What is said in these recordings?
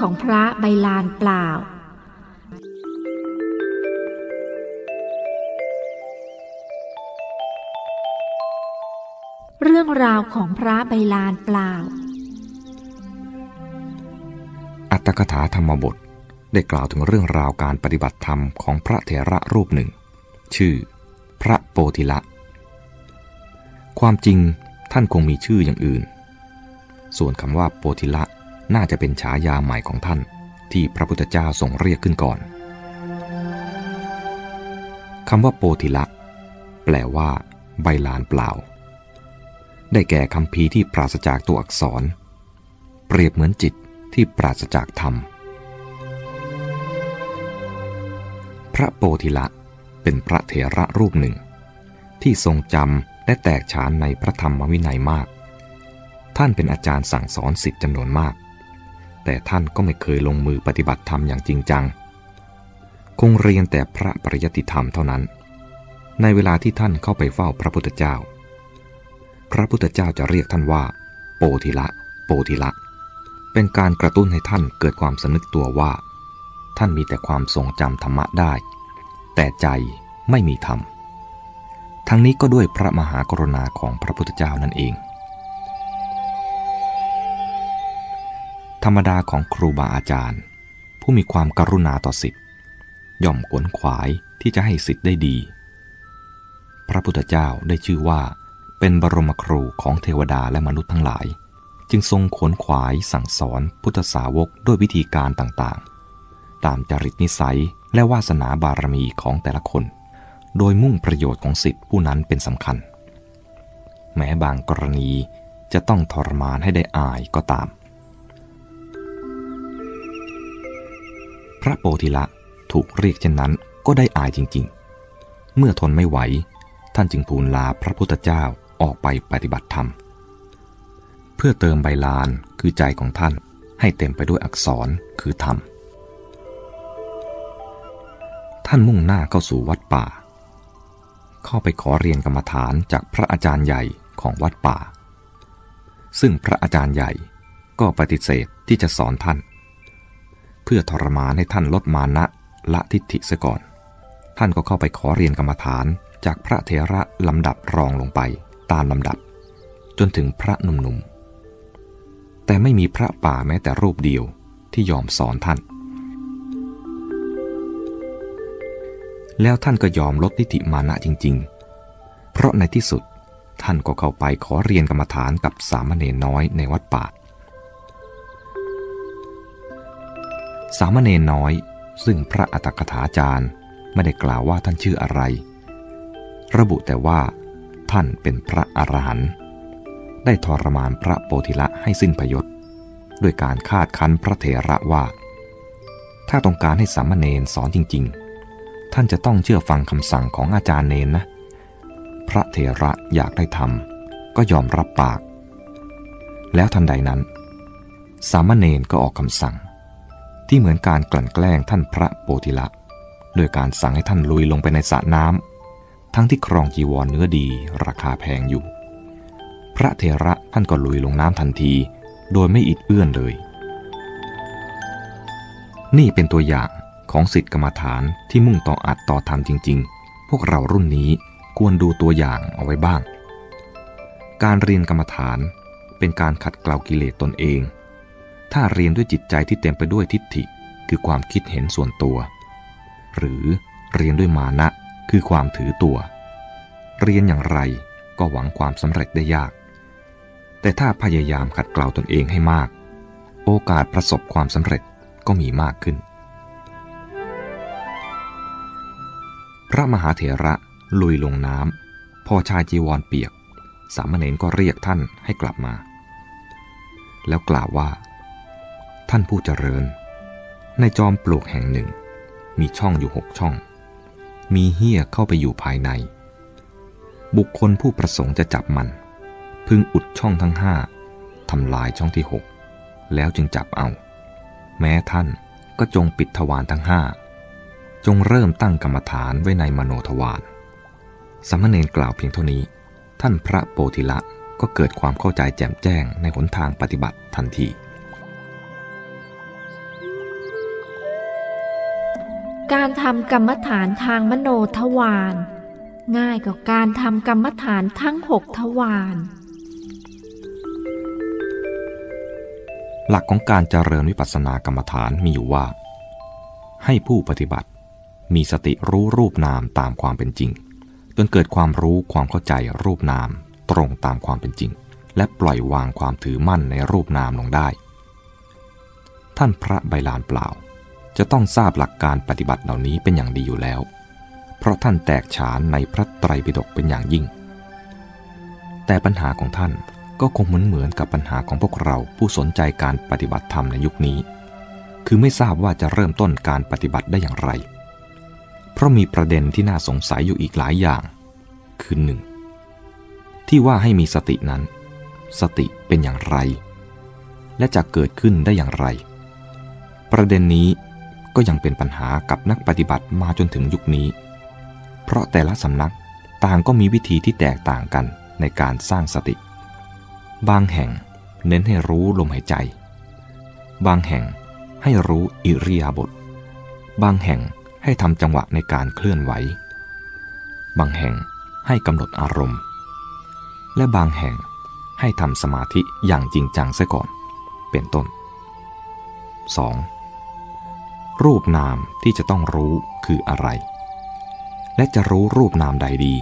ของพระใบลานเปล่า เรื่องราวของพระใบลานเปล่า อัตถกถาธรรมบทได้กล่าวถึงเรื่องราวการปฏิบัติธรรมของพระเถระรูปหนึ่ง ชื่อ พระโปธิละ ความจริงท่านคงมีชื่ออย่างอื่น ส่วนคำว่าโปธิละ น่าจะเป็นฉายาใหม่ของท่าน ที่พระพุทธเจ้าทรงเรียกขึ้นก่อนคำว่าโปธิละแปลว่า ใบลานเปล่า ได้แก่คำพีที่ปราศจากตัวอักษร เปรียบเหมือนจิตที่ปราศจากธรรม พระโปธิละเป็นพระเถระรูปหนึ่ง ที่ทรงจำและแตกฉานในพระธรรมวินัยมาก ท่านเป็นอาจารย์สั่งสอนสิทธิจำนวนมาก แต่ท่านก็ไม่เคยลงมือปฏิบัติธรรมอย่างจริงจัง คงเรียนแต่พระปริยติธรรมเท่านั้น ในเวลาที่ท่านเข้าไปเฝ้าพระพุทธเจ้า พระพุทธเจ้าจะเรียกท่านว่า โปธิละ โปธิละ เป็นการกระตุ้นให้ท่านเกิดความสนึกตัวว่า ท่านมีแต่ความทรงจำธรรมะได้ แต่ใจไม่มีธรรม ทั้งนี้ก็ด้วยพระมหากรุณาของพระพุทธเจ้านั่นเอง ธรรมดาของครูบาอาจารย์ ผู้มีความกรุณาต่อสิทธิ์ย่อมขวนขวายที่จะให้สิทธิ์ได้ดี พระพุทธเจ้าได้ชื่อว่า เป็นบรมครูของเทวดาและมนุษย์ทั้งหลาย จึงทรงขวนขวายสั่งสอนพุทธสาวกด้วยวิธีการต่างๆ ตามจริตนิสัยและวาสนาบารมีของแต่ละคน โดยมุ่งประโยชน์ของสิทธิผู้นั้นเป็นสำคัญ แม้บางกรณีจะต้องทรมานให้ได้อายก็ตาม ระโปธิละถูกเรียกเช่นนั้นก็ได้อายจริง ๆ เมื่อทนไม่ไหว ท่านจึงทูลลาพระพุทธเจ้าออกไปปฏิบัติธรรม เพื่อเติมใบลานคือใจของท่านให้เต็มไปด้วยอักษรคือธรรม ท่านมุ่งหน้าเข้าสู่วัดป่า เข้าไปขอเรียนกรรมฐานจากพระอาจารย์ใหญ่ของวัดป่า ซึ่งพระอาจารย์ใหญ่ก็ปฏิเสธที่จะสอนท่าน เพื่อทรมานให้ท่านลดมานะละทิฏฐิเสียก่อน ท่านก็เข้าไปขอเรียนกรรมฐานจากพระเถระลำดับรองลงไปตามลำดับ จนถึงพระหนุ่มๆ แต่ไม่มีพระป่าแม้แต่รูปเดียวที่ยอมสอนท่าน แล้วท่านก็ยอมลดทิฏฐิมานะจริง ๆ เพราะในที่สุดท่านก็เข้าไปขอเรียนกรรมฐานกับสามเณรน้อยในวัดป่า สามเณรน้อย ซึ่งพระอัตถกถาจารย์ไม่ได้กล่าวว่าท่านชื่ออะไร ระบุแต่ว่า ท่านเป็นพระอรหันต์ได้ทรมานพระโปธิละให้สิ้นพยศด้วยการคาดคั้นพระเถระว่า ถ้าต้องการให้สามเณรสอนจริง ๆ ท่านจะต้องเชื่อฟังคำสั่งของอาจารย์เนนนะ พระเถระอยากได้ทำก็ยอมรับปาก แล้วทันใดนั้น สามเณรก็ออกคำสั่ง ที่เหมือนการกลั่นแกล้งท่านพระโปธิละโดยการสั่งให้ท่านลุยลงไปในสระน้ำทั้งที่ครองจีวรเนื้อดีราคาแพงอยู่ พระเถระท่านก็ลุยลงน้ำทันที โดยไม่อิดเอื้อนเลย นี่เป็นตัวอย่างของสิทธิกรรมฐานที่มุ่งต่ออัดต่อธรรมจริง ๆ พวกเรารุ่นนี้ควรดูตัวอย่างเอาไว้บ้าง การเรียนกรรมฐานเป็นการขัดเกลากิเลสตนเอง ถ้าเรียนด้วยจิตใจที่เต็มไปด้วยทิฏฐิ คือความคิดเห็นส่วนตัว หรือเรียนด้วยมานะคือความถือตัว เรียนอย่างไรก็หวังความสำเร็จได้ยาก แต่ถ้าพยายามขัดเกลาตนเองให้มาก โอกาสประสบความสำเร็จก็มีมากขึ้น พระมหาเถระลุยลงน้ำพอชายจีวรเปียก สามเณรก็เรียกท่านให้กลับมา แล้วกล่าวว่า ท่านผู้เจริญ ในจอมปลวกแห่งหนึ่ง มีช่องอยู่หกช่อง มีเหี้ยเข้าไปอยู่ภายใน บุคคลผู้ประสงค์จะจับมัน พึงอุดช่องทั้งห้าทำลายช่องที่หกแล้วจึงจับเอา แม้ท่านก็จงปิดทวารทั้งห้าจงเริ่มตั้งกรรมฐานไว้ในมโนทวารสมณเณรกล่าวเพียงเท่านี้ ท่านพระโปธิละก็เกิดความเข้าใจแจ่มแจ้งในหนทางปฏิบัติทันที การทำกรรมฐานทางมโนทวาร ง่ายกว่าการทำกรรมฐานทั้งหกทวารหลักของการเจริญวิปัสสนากรรมฐานมีอยู่ว่า ให้ผู้ปฏิบัติมีสติรู้รูปนามตามความเป็นจริง จนเกิดความรู้ความเข้าใจรูปนามตรงตามความเป็นจริง และปล่อยวางความถือมั่นในรูปนามลงได้ ท่านพระใบลานเปล่า จะต้องทราบหลักการปฏิบัติเหล่านี้เป็นอย่างดีอยู่แล้ว เพราะท่านแตกฉานในพระไตรปิฎกเป็นอย่างยิ่ง แต่ปัญหาของท่านก็คงเหมือนเหมือนกับปัญหาของพวกเราผู้สนใจการปฏิบัติธรรมในยุคนี้ คือไม่ทราบว่าจะเริ่มต้นการปฏิบัติได้อย่างไร เพราะมีประเด็นที่น่าสงสัยอยู่อีกหลายอย่าง คือหนึ่งที่ว่าให้มีสตินั้น สติเป็นอย่างไร และจะเกิดขึ้นได้อย่างไร ประเด็นนี้ ก็ยังเป็นปัญหากับนักปฏิบัติมาจนถึงยุคนี้ เพราะแต่ละสำนักต่างก็มีวิธีที่แตกต่างกันในการสร้างสติ บางแห่งเน้นให้รู้ลมหายใจ บางแห่งให้รู้อิริยาบถ บางแห่งให้ทำจังหวะในการเคลื่อนไหว บางแห่งให้กำหนดอารมณ์ และบางแห่งให้ทำสมาธิอย่างจริงจังซะก่อน เป็นต้น 2. รูปนามที่จะต้องรู้คืออะไร และจะรู้รูปนามใดดี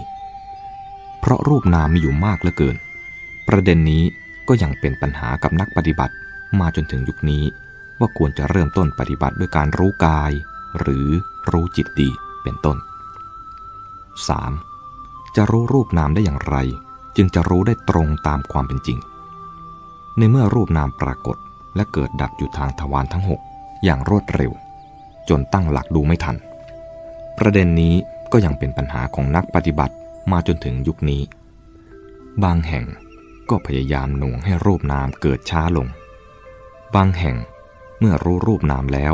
เพราะรูปนามมีอยู่มากเหลือเกิน ประเด็นนี้ก็ยังเป็นปัญหากับนักปฏิบัติมาจนถึงยุคนี้ ว่าควรจะเริ่มต้นปฏิบัติด้วยการรู้กาย หรือรู้จิตดีเป็นต้น 3. จะรู้รูปนามได้อย่างไร จึงจะรู้ได้ตรงตามความเป็นจริง ในเมื่อรูปนามปรากฏและเกิดดับอยู่ทางทวารทั้ง 6 อย่างรวดเร็ว จนตั้งหลักดูไม่ทัน ประเด็นนี้ก็ยังเป็นปัญหาของนักปฏิบัติมาจนถึงยุคนี้ บางแห่งก็พยายามหน่วงให้รูปนามเกิดช้าลง บางแห่งเมื่อรู้รูปนามแล้ว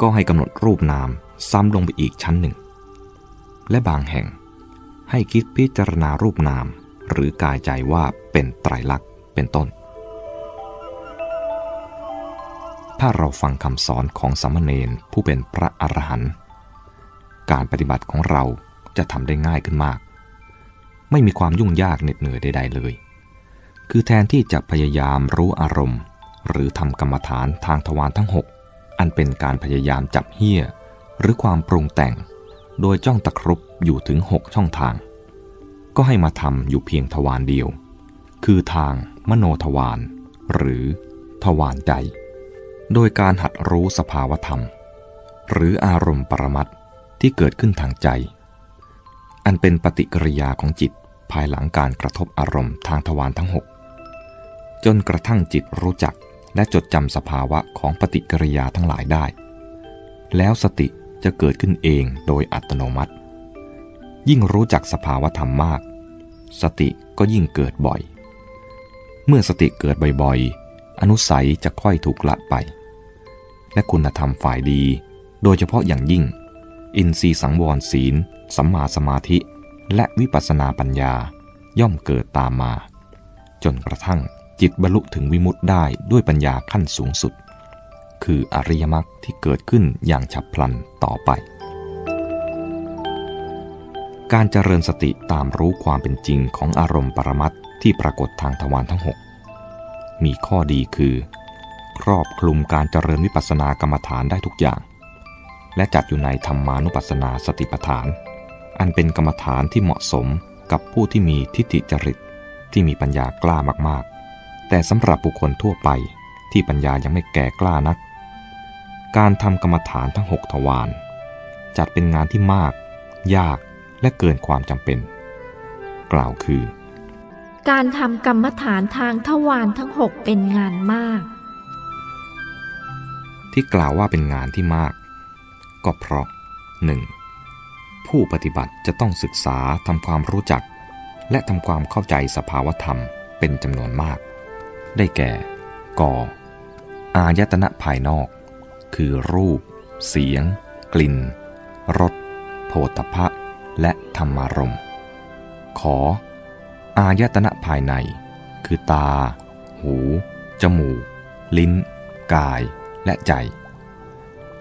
ก็ให้กำหนดรูปนามซ้ำลงไปอีกชั้นหนึ่ง และบางแห่งให้คิดพิจารณารูปนามหรือกายใจว่าเป็นไตรลักษณ์เป็นต้น ถ้าเราฟังคำสอนของสามเณรผู้เป็นพระอรหันต์การปฏิบัติของเราจะทำได้ง่ายขึ้นมาก ไม่มีความยุ่งยากเหน็ดเหนื่อยใด ๆ เลย คือแทนที่จะพยายามรู้อารมณ์ หรือทำกรรมฐานทางทวารทั้ง 6 อันเป็นการพยายามจับเหี้ย หรือความปรุงแต่ง โดยจ้องตะครุบอยู่ถึง 6 ช่องทาง ก็ให้มาทำอยู่เพียงทวารเดียว คือทางมโนทวารหรือทวารใจ โดยการหัดรู้สภาวธรรม หรืออารมณ์ปรมัตที่เกิดขึ้นทางใจ อันเป็นปฏิกิริยาของจิตภายหลังการกระทบอารมณ์ทางทวารทั้ง 6 จนกระทั่งจิตรู้จักและจดจำสภาวะของปฏิกิริยาทั้งหลายได้ แล้วสติจะเกิดขึ้นเองโดยอัตโนมัติ ยิ่งรู้จักสภาวะธรรมมาก สติก็ยิ่งเกิดบ่อย เมื่อสติเกิดบ่อยๆ อนุสัยจะค่อยถูกละไป และคุณธรรมฝ่ายดี โดยเฉพาะอย่างยิ่ง อินทรีย์สังวรศีล สัมมาสมาธิ และวิปัสสนาปัญญา ย่อมเกิดตามมา จนกระทั่งจิตบรรลุถึงวิมุตติได้ด้วยปัญญาขั้นสูงสุด คืออริยมรรคที่เกิดขึ้นอย่างฉับพลันต่อไป การเจริญสติตามรู้ความเป็นจริงของอารมณ์ปรมัตที่ปรากฏทางทวารทั้ง 6 มีข้อดีคือ ครอบคลุมการเจริญวิปัสสนากรรมฐานได้ทุกอย่าง และจัดอยู่ในธรรมานุปัสสนาสติปัฏฐาน อันเป็นกรรมฐานที่เหมาะสมกับผู้ที่มีทิฏฐิจริตที่มีปัญญากล้ามากๆ แต่สำหรับบุคคลทั่วไปที่ปัญญายังไม่แก่กล้านัก การทำกรรมฐานทั้ง 6 ทวารจัดเป็นงานที่มาก ยากและเกินความจำเป็น กล่าวคือ การทำกรรมฐานทางทวารทั้งหกเป็นงานมาก ที่กล่าวว่าเป็นงานที่มาก ก็เพราะ 1. ผู้ปฏิบัติจะต้องศึกษาทำความรู้จัก และทำความเข้าใจสภาวธรรมเป็นจำนวนมาก ได้แก่กออายตนะภายนอก คือรูป เสียง กลิ่นรสโผฏฐะและธรรมารมขอ อายตนะภายใน คือตา หู จมูก ลิ้น กาย และใจ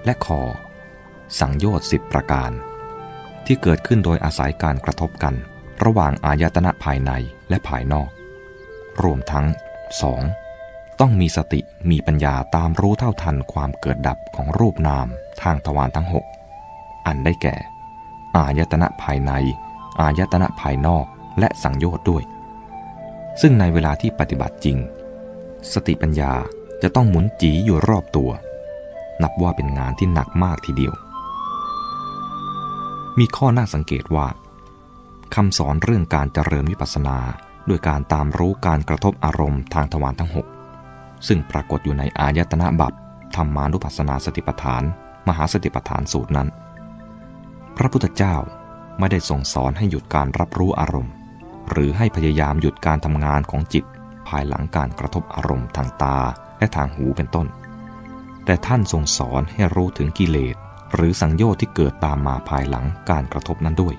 และคอ สังโยชน์สิบประการ ที่เกิดขึ้นโดยอาศัยการกระทบกัน ระหว่างอายตนะภายในและภายนอก รวมทั้ง 2. ต้องมีสติมีปัญญาตามรู้เท่าทันความเกิดดับของรูปนามทางทวารทั้ง 6 อันได้แก่ อายตนะภายใน อายตนะภายนอกและสังโยชน์ด้วย ซึ่งในเวลาที่ปฏิบัติจริง สติปัญญา จะต้องหมุนจีอยู่รอบตัว นับว่าเป็นงานที่หนักมากทีเดียว มีข้อน่าสังเกตว่าคำสอนเรื่องการเจริญวิปัสสนาด้วยการตามรู้การกระทบอารมณ์ทางทวารทั้ง 6 ซึ่งปรากฏอยู่ในอายตนะบัพธรรมานุปัสสนาสติปัฏฐาน มหาสติปัฏฐานสูตรนั้น พระพุทธเจ้าไม่ได้ทรงสอนให้หยุดการรับรู้อารมณ์ หรือให้พยายามหยุดการทำงานของจิตภายหลังการกระทบอารมณ์ทางตา และทางหูเป็นต้น แต่ท่านทรงสอนให้รู้ถึงกิเลสหรือสังโยชน์ที่เกิดตามมาภายหลังการกระทบนั้นด้วย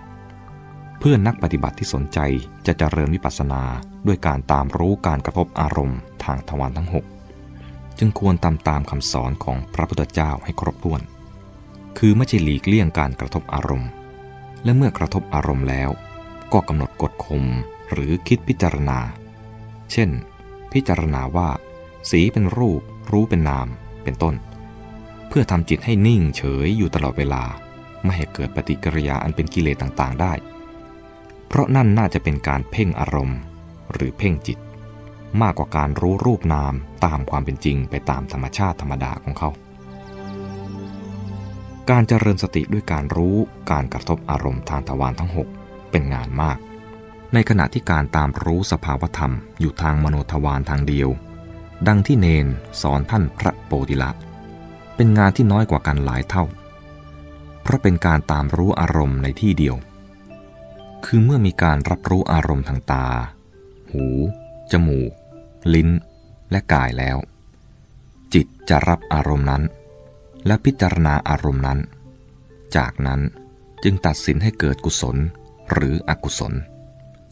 เพื่อนนักปฏิบัติที่สนใจจะเจริญวิปัสสนาด้วยการตามรู้การกระทบอารมณ์ทางทวารทั้ง 6 จึงควรตามตามคำสอนของพระพุทธเจ้าให้ครบถ้วน คือไม่ใช่หลีกเลี่ยงการกระทบอารมณ์ และเมื่อกระทบอารมณ์แล้ว ก็กำหนดกฎคมหรือคิดพิจารณา เช่น พิจารณาว่า สีเป็นรูป รู้เป็นนาม เป็นต้น เพื่อทำจิตให้นิ่งเฉยอยู่ตลอดเวลา ไม่ให้เกิดปฏิกิริยาอันเป็นกิเลสต่างๆได้ เพราะนั่นน่าจะเป็นการเพ่งอารมณ์ หรือเพ่งจิต มากกว่าการรู้รูปนามตามความเป็นจริงไปตามธรรมชาติธรรมดาของเขา การเจริญสติด้วยการรู้การกระทบอารมณ์ทางทวารทั้ง 6 เป็นงานมากในขณะที่การตามรู้สภาวธรรมอยู่ทางมโนทวารทางเดียว ดังที่เนนสอนท่านพระโปติละเป็นงานที่น้อยกว่ากันหลายเท่า เพราะเป็นการตามรู้อารมณ์ในที่เดียว คือเมื่อมีการรับรู้อารมณ์ทางตา หู จมูก ลิ้น และกายแล้ว จิตจะรับอารมณ์นั้น และพิจารณาอารมณ์นั้น จากนั้นจึงตัดสินให้เกิดกุศลหรืออกุศล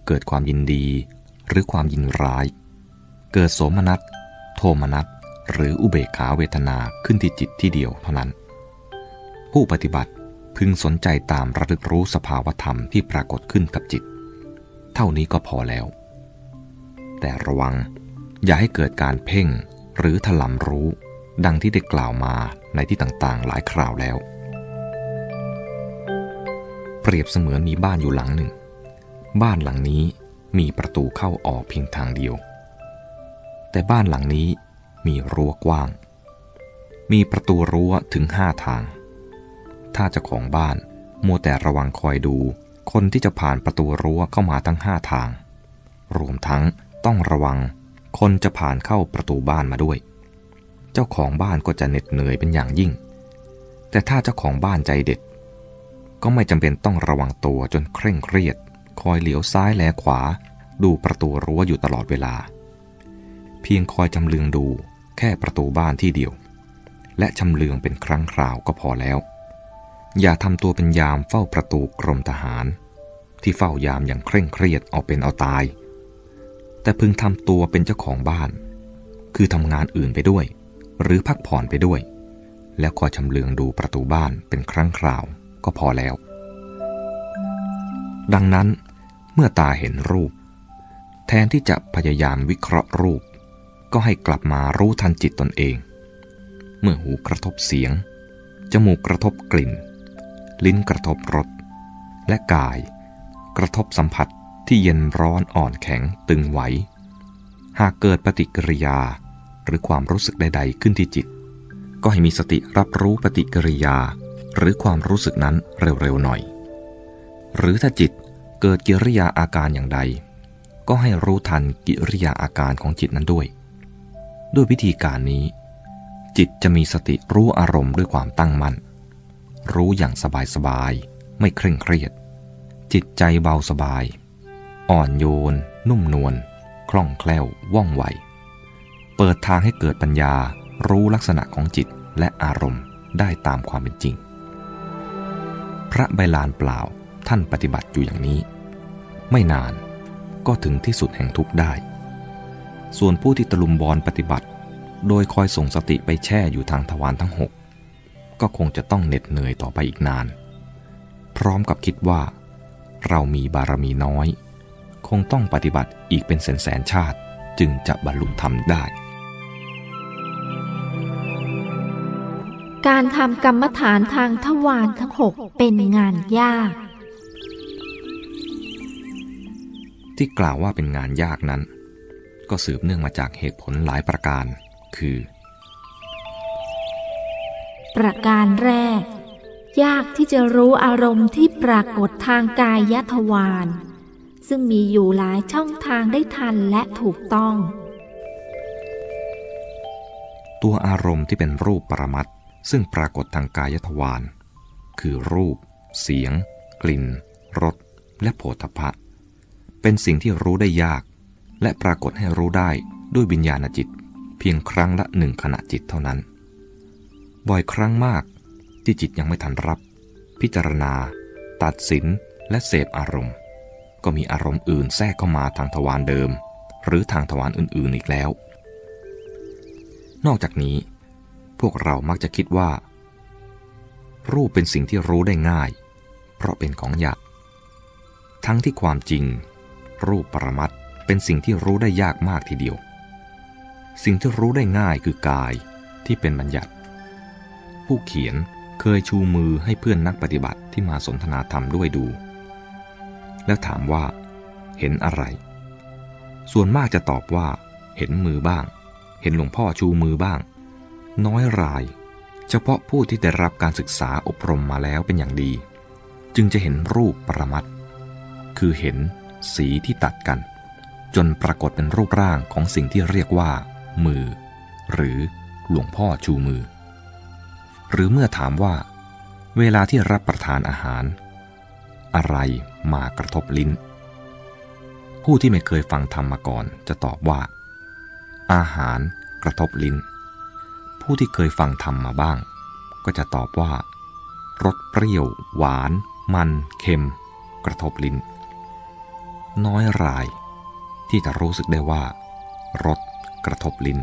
เกิดความยินดีหรือความยินร้าย เกิดโสมนัส โทมนัสหรืออุเบกขาเวทนาขึ้นที่จิตที่เดียวเท่านั้น ผู้ปฏิบัติพึงสนใจตามระลึกรู้สภาวธรรมที่ปรากฏขึ้นกับจิต เท่านี้ก็พอแล้ว แต่ระวังอย่าให้เกิดการเพ่งหรือถลำรู้ดังที่ได้กล่าวมาในที่ต่างๆ หลายคราวแล้ว เปรียบเสมือนมีบ้านอยู่หลังหนึ่ง บ้านหลังนี้มีประตูเข้าออกเพียงทางเดียว แต่บ้านหลังนี้มีรั้วกว้าง มีประตูรั้วถึงห้าทาง ถ้าเจ้าของบ้านมัวแต่ระวังคอยดูคนที่จะผ่านประตูรั้วเข้ามาทั้งห้าทาง รวมทั้งต้องระวังคนจะผ่านเข้าประตูบ้านมาด้วย เจ้าของบ้านก็จะเหน็ดเหนื่อยเป็นอย่างยิ่ง แต่ถ้าเจ้าของบ้านใจเด็ด ก็ไม่จำเป็นต้องระวังตัวจนเคร่งเครียด คอยเหลียวซ้ายแลขวา ดูประตูรั้วอยู่ตลอดเวลา เพียงคอยจำเลืองดูแค่ประตูบ้านที่เดียว และชำเลืองเป็นครั้งคราวก็พอแล้ว อย่าทำตัวเป็นยามเฝ้าประตูกรมทหาร ที่เฝ้ายามอย่างเคร่งเครียดเอาเป็นเอาตาย แต่พึงทำตัวเป็นเจ้าของบ้าน คือทำงานอื่นไปด้วย หรือพักผ่อนไปด้วย แล้วคอยชำเลืองดูประตูบ้านเป็นครั้งคราวก็พอแล้ว ดังนั้นเมื่อตาเห็นรูป แทนที่จะพยายามวิเคราะห์รูป ก็ให้กลับมารู้ทันจิตตนเอง เมื่อหูกระทบเสียง จมูกกระทบกลิ่น ลิ้นกระทบรส และกาย กระทบสัมผัสที่เย็นร้อนอ่อนแข็งตึงไหว หากเกิดปฏิกิริยาหรือความรู้สึกใด ๆ ขึ้นที่จิต ก็ให้มีสติรับรู้ปฏิกิริยา หรือความรู้สึกนั้นเร็วๆหน่อย หรือถ้าจิตเกิดกิริยาอาการอย่างใด ก็ให้รู้ทันกิริยาอาการของจิตนั้นด้วย ด้วยวิธีการนี้ จิตจะมีสติรู้อารมณ์ด้วยความตั้งมั่น รู้อย่างสบายๆไม่เคร่งเครียด จิตใจเบาสบาย อ่อนโยน นุ่มนวลคล่องแคล่วว่องไว เปิดทางให้เกิดปัญญารู้ลักษณะของจิตและอารมณ์ได้ตามความเป็นจริง พระใบลานเปล่าท่านปฏิบัติอยู่อย่างนี้ ไม่นานก็ถึงที่สุดแห่งทุกข์ได้ ส่วนผู้ที่ตะลุมบอลปฏิบัติ โดยคอยส่งสติไปแช่อยู่ทางทวารทั้งหกก็คงจะต้องเหน็ดเหนื่อยต่อไปอีกนาน พร้อมกับคิดว่า เรามีบารมีน้อย คงต้องปฏิบัติอีกเป็นแสนแสนชาติจึงจะบรรลุธรรมได้ การทำกรรมฐานทางทวารทั้งหกเป็นงานยาก ที่กล่าวว่าเป็นงานยากนั้น ก็สืบเนื่องมาจากเหตุผลหลายประการ คือ ประการแรก ยากที่จะรู้อารมณ์ที่ปรากฏทางกายยทวารซึ่งมีอยู่หลายช่องทางได้ทันและถูกต้อง ตัวอารมณ์ที่เป็นรูปปรมัตถ์ซึ่งปรากฏทางกายทวารคือรูป เสียง กลิ่นรสและโผฏฐะเป็นสิ่งที่รู้ได้ยาก และปรากฏให้รู้ได้ด้วยวิญญาณจิต เพียงครั้งละหนึ่งขณะจิตเท่านั้น บ่อยครั้งมากที่จิตยังไม่ทันรับ พิจารณา ตัดสินและเสพอารมณ์ ก็มีอารมณ์อื่นแทรกเข้ามาทางทวารเดิม หรือทางทวารอื่นๆอีกแล้ว นอกจากนี้ พวกเรามักจะคิดว่า รูปเป็นสิ่งที่รู้ได้ง่าย เพราะเป็นของหยาบทั้งที่ความจริง รูปปรมัตถ์ เป็นสิ่งที่รู้ได้ยากมากทีเดียว สิ่งที่รู้ได้ง่ายคือกายที่เป็นบัญญัติ ผู้เขียนเคยชูมือให้เพื่อนนักปฏิบัติที่มาสนทนาธรรมด้วยดู แล้วถามว่า เห็นอะไร ส่วนมากจะตอบว่า เห็นมือบ้าง เห็นหลวงพ่อชูมือบ้าง น้อยราย เฉพาะผู้ที่ได้รับการศึกษาอบรมมาแล้วเป็นอย่างดี จึงจะเห็นรูปปรมัตถ์คือเห็นสีที่ตัดกัน จนปรากฏเป็นรูปร่างของสิ่งที่เรียกว่า มือ หรือหลวงพ่อชูมือ หรือเมื่อถามว่า เวลาที่รับประทานอาหาร อะไรมากระทบลิ้น ผู้ที่ไม่เคยฟังธรรมมาก่อนจะตอบว่า อาหารกระทบลิ้น ผู้ที่เคยฟังธรรมมาบ้าง ก็จะตอบว่ารสเปรี้ยว หวาน มัน เค็ม กระทบลิ้น น้อยราย ที่จะรู้สึกได้ว่ารสกระทบลิ้น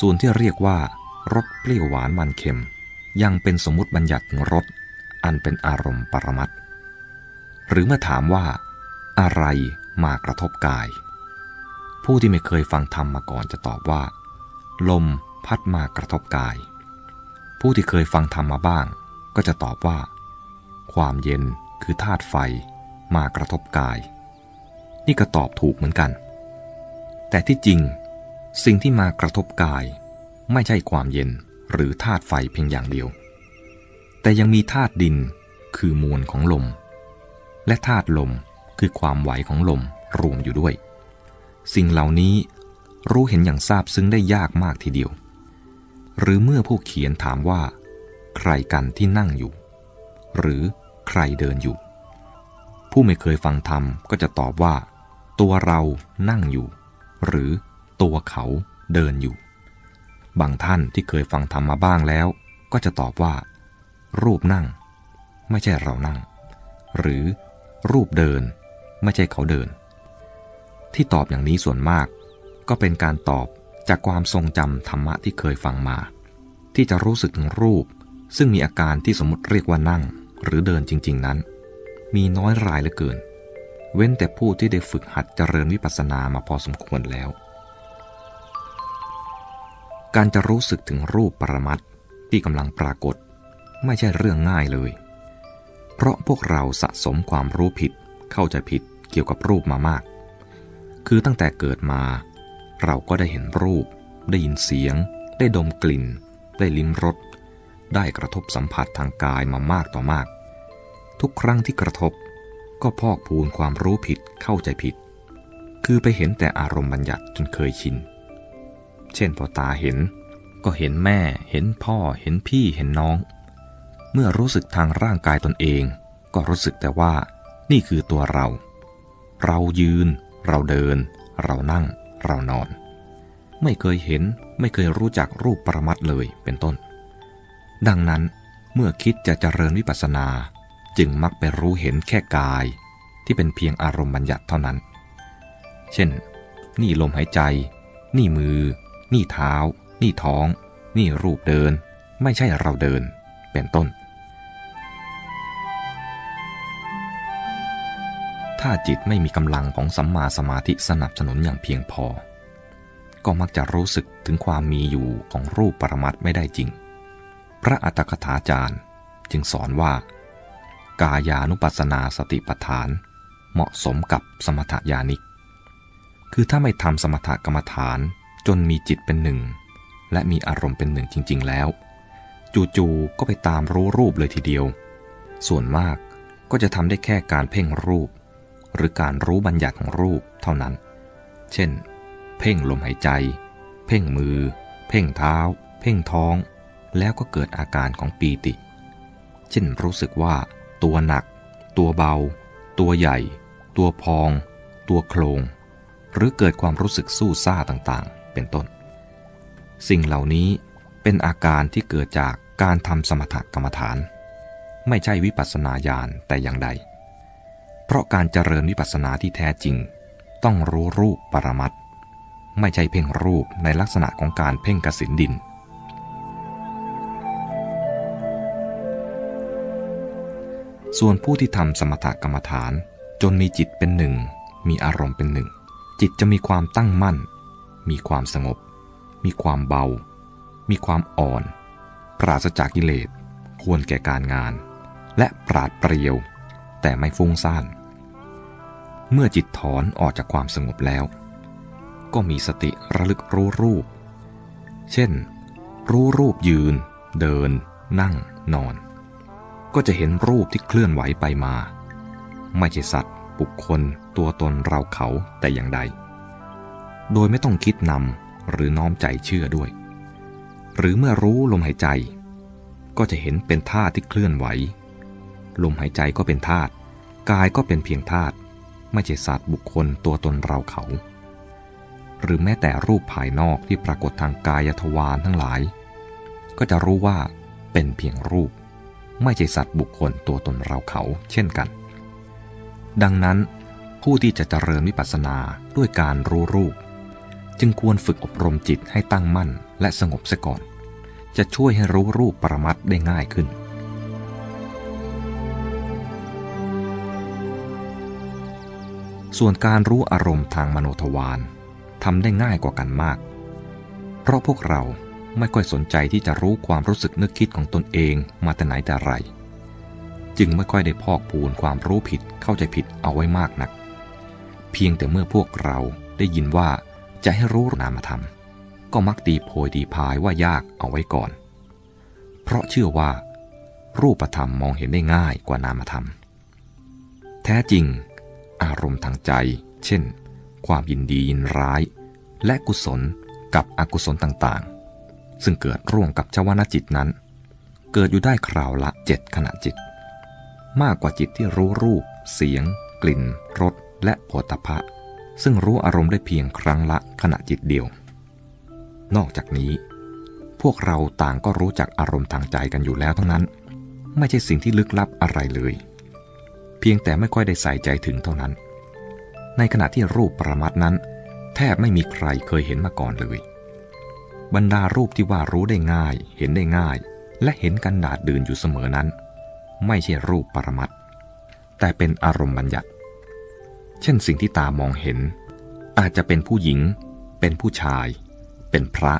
ส่วนที่เรียกว่ารสเปรี้ยวหวานมันเค็ม ยังเป็นสมมติบัญญัติถึงรสอันเป็นอารมณ์ปรมัตถ์หรือเมื่อถามว่า อะไรมากระทบกาย ผู้ที่ไม่เคยฟังธรรมมาก่อนจะตอบว่า ลมพัดมากระทบกาย ผู้ที่เคยฟังธรรมมาบ้าง ก็จะตอบว่า ความเย็นคือธาตุไฟมากระทบกาย นี่ก็ตอบถูกเหมือนกัน แต่ที่จริง สิ่งที่มากระทบกาย ไม่ใช่ความเย็นหรือธาตุไฟเพียงอย่างเดียว แต่ยังมีธาตุดินคือมวลของลม และธาตุลมคือความไหวของลมรวมอยู่ด้วย สิ่งเหล่านี้รู้เห็นอย่างทราบซึ้งได้ยากมากทีเดียว หรือเมื่อผู้เขียนถามว่า ใครกันที่นั่งอยู่ หรือใครเดินอยู่ ผู้ไม่เคยฟังธรรมก็จะตอบว่า ตัวเรานั่งอยู่ หรือตัวเขาเดินอยู่ บางท่านที่เคยฟังธรรมมาบ้างแล้ว ก็จะตอบว่า รูปนั่ง ไม่ใช่เรานั่ง หรือรูปเดิน ไม่ใช่เขาเดิน ที่ตอบอย่างนี้ส่วนมาก ก็เป็นการตอบจากความทรงจำธรรมะที่เคยฟังมา ที่จะรู้สึกถึงรูป ซึ่งมีอาการที่สมมติเรียกว่านั่ง หรือเดินจริง ๆนั้น มีน้อยรายเหลือเกิน เว้นแต่ผู้ที่ได้ฝึกหัดเจริญวิปัสสนามาพอสมควรแล้ว การจะรู้สึกถึงรูปปรมัตที่กำลังปรากฏ ไม่ใช่เรื่องง่ายเลย เพราะพวกเราสะสมความรู้ผิดเข้าใจผิดเกี่ยวกับรูปมามาก คือตั้งแต่เกิดมา เราก็ได้เห็นรูป ได้ยินเสียง ได้ดมกลิ่น ได้ลิ้มรสได้กระทบสัมผัสทางกายมามากต่อมาก ทุกครั้งที่กระทบ ก็พอกพูนความรู้ผิดเข้าใจผิด คือไปเห็นแต่อารมณ์บัญญัติจนเคยชิน เช่นพอตาเห็น ก็เห็นแม่ เห็นพ่อ เห็นพี่ เห็นน้อง เมื่อรู้สึกทางร่างกายตนเอง ก็รู้สึกแต่ว่า นี่คือตัวเรา เรายืน เราเดิน เรานั่ง เรานอน ไม่เคยเห็น ไม่เคยรู้จักรูปปรมัตถ์เลย เป็นต้น ดังนั้น เมื่อคิดจะเจริญวิปัสสนา จึงมักไปรู้เห็นแค่กาย ที่เป็นเพียงอารมณ์บัญญัติเท่านั้น เช่น นี่ลมหายใจ นี่มือ นี่เท้า นี่ท้อง นี่รูปเดิน ไม่ใช่เราเดิน เป็นต้น ถ้าจิตไม่มีกำลังของสัมมาสมาธิสนับสนุนอย่างเพียงพอ ก็มักจะรู้สึกถึงความมีอยู่ของรูปปรมัตไม่ได้จริง พระอัตถกถาจารย์จึงสอนว่า กายานุปัสสนาสติปัฏฐาน เหมาะสมกับสมถยานิก คือถ้าไม่ทำสมถกรรมฐานจนมีจิตเป็นหนึ่ง และมีอารมณ์เป็นหนึ่งจริง ๆ แล้ว จู่ๆก็ไปตามรู้รูปเลยทีเดียว ส่วนมากก็จะทำได้แค่การเพ่งรูป หรือการรู้บัญญัติของรูปเท่านั้น เช่น เพ่งลมหายใจ เพ่งมือ เพ่งเท้า เพ่งท้อง แล้วก็เกิดอาการของปีติ เช่นรู้สึกว่า ตัวหนัก ตัวเบา ตัวใหญ่ ตัวพอง ตัวโครงหรือเกิดความรู้สึกสู้ซ่าต่างๆ เป็นต้น สิ่งเหล่านี้เป็นอาการที่เกิดจากการทำสมถกรรมฐาน ไม่ใช่วิปัสสนาญาณแต่อย่างใด เพราะการเจริญวิปัสสนาที่แท้จริง ต้องรู้รูปปรมัตถ์ไม่ใช่เพ่งรูปในลักษณะของการเพ่งกสินดิน ส่วนผู้ที่ทำสมถกรรมฐาน จนมีจิตเป็นหนึ่ง มีอารมณ์เป็นหนึ่ง จิตจะมีความตั้งมั่น มีความสงบ มีความเบา มีความอ่อน ปราศจากกิเลส ควรแก่การงาน และปราดเปรียว แต่ไม่ฟุ้งซ่าน เมื่อจิตถอนออกจากความสงบแล้ว ก็มีสติระลึกรู้รูป เช่น รู้รูปยืน เดิน นั่ง นอน ก็จะเห็นรูปที่เคลื่อนไหวไปมา ไม่ใช่สัตว์ บุคคล ตัวตนเราเขาแต่อย่างใด โดยไม่ต้องคิดนำหรือน้อมใจเชื่อด้วย หรือเมื่อรู้ลมหายใจ ก็จะเห็นเป็นธาตุที่เคลื่อนไหว ลมหายใจก็เป็นธาตุกายก็เป็นเพียงธาตุไม่ใช่สัตว์บุคคลตัวตนเราเขา หรือแม้แต่รูปภายนอกที่ปรากฏทางกายทวารทั้งหลาย ก็จะรู้ว่าเป็นเพียงรูป ไม่ใช่สัตว์บุคคลตัวตนเราเขาเช่นกัน ดังนั้นผู้ที่จะเจริญวิปัสสนาด้วยการรู้รูป จึงควรฝึกอบรมจิตให้ตั้งมั่นและสงบเสียก่อน จะช่วยให้รู้รูปปรมัตได้ง่ายขึ้น ส่วนการรู้อารมณ์ทางมโนทวารทำได้ง่ายกว่ากันมาก เพราะพวกเรา ไม่ค่อยสนใจที่จะรู้ความรู้สึกนึกคิดของตนเองมาแต่ไหนแต่ไร จึงไม่ค่อยได้พอกพูนความรู้ผิดเข้าใจผิดเอาไว้มากนัก เพียงแต่เมื่อพวกเราได้ยินว่าจะให้รู้นามธรรม ก็มักตีโพยตีพายว่ายากเอาไว้ก่อน เพราะเชื่อว่า รูปธรรมมองเห็นได้ง่ายกว่านามธรรม แท้จริง อารมณ์ทางใจ เช่น ความยินดียินร้าย และกุศลกับอกุศลต่างๆ ซึ่งเกิดร่วมกับชวนาจิตนั้น เกิดอยู่ได้คราวละเจ็ดขณะจิต มากกว่าจิตที่รู้รูป เสียง กลิ่นรสและโผฏฐะซึ่งรู้อารมณ์ได้เพียงครั้งละขณะจิตเดียว นอกจากนี้ พวกเราต่างก็รู้จักอารมณ์ทางใจกันอยู่แล้วทั้งนั้น ไม่ใช่สิ่งที่ลึกลับอะไรเลย เพียงแต่ไม่ค่อยได้ใส่ใจถึงเท่านั้น ในขณะที่รูปประมัดนั้น แทบไม่มีใครเคยเห็นมาก่อนเลย บรรดารูปที่ว่ารู้ได้ง่าย เห็นได้ง่าย และเห็นกันดาดดื่นอยู่เสมอนั้น ไม่ใช่รูปปรมัตแต่เป็นอารมณ์บัญญัติ เช่นสิ่งที่ตามองเห็น อาจจะเป็นผู้หญิง เป็นผู้ชาย เป็นพระ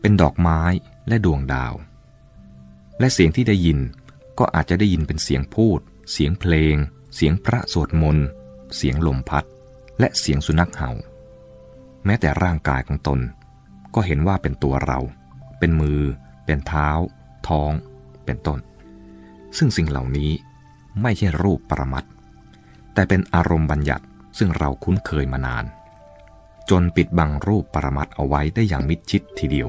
เป็นดอกไม้และดวงดาว และเสียงที่ได้ยินก็อาจจะได้ยินเป็นเสียงพูด เสียงเพลง เสียงพระสวดมนต์ เสียงลมพัด และเสียงสุนัขเห่า แม้แต่ร่างกายของตน ก็เห็นว่าเป็นตัวเรา เป็นมือ เป็นเท้า ท้อง เป็นต้น ซึ่งสิ่งเหล่านี้ไม่ใช่รูปปรมัตถ์แต่เป็นอารมณ์บัญญัติซึ่งเราคุ้นเคยมานาน จนปิดบังรูปปรมัตถ์เอาไว้ได้อย่างมิดชิดทีเดียว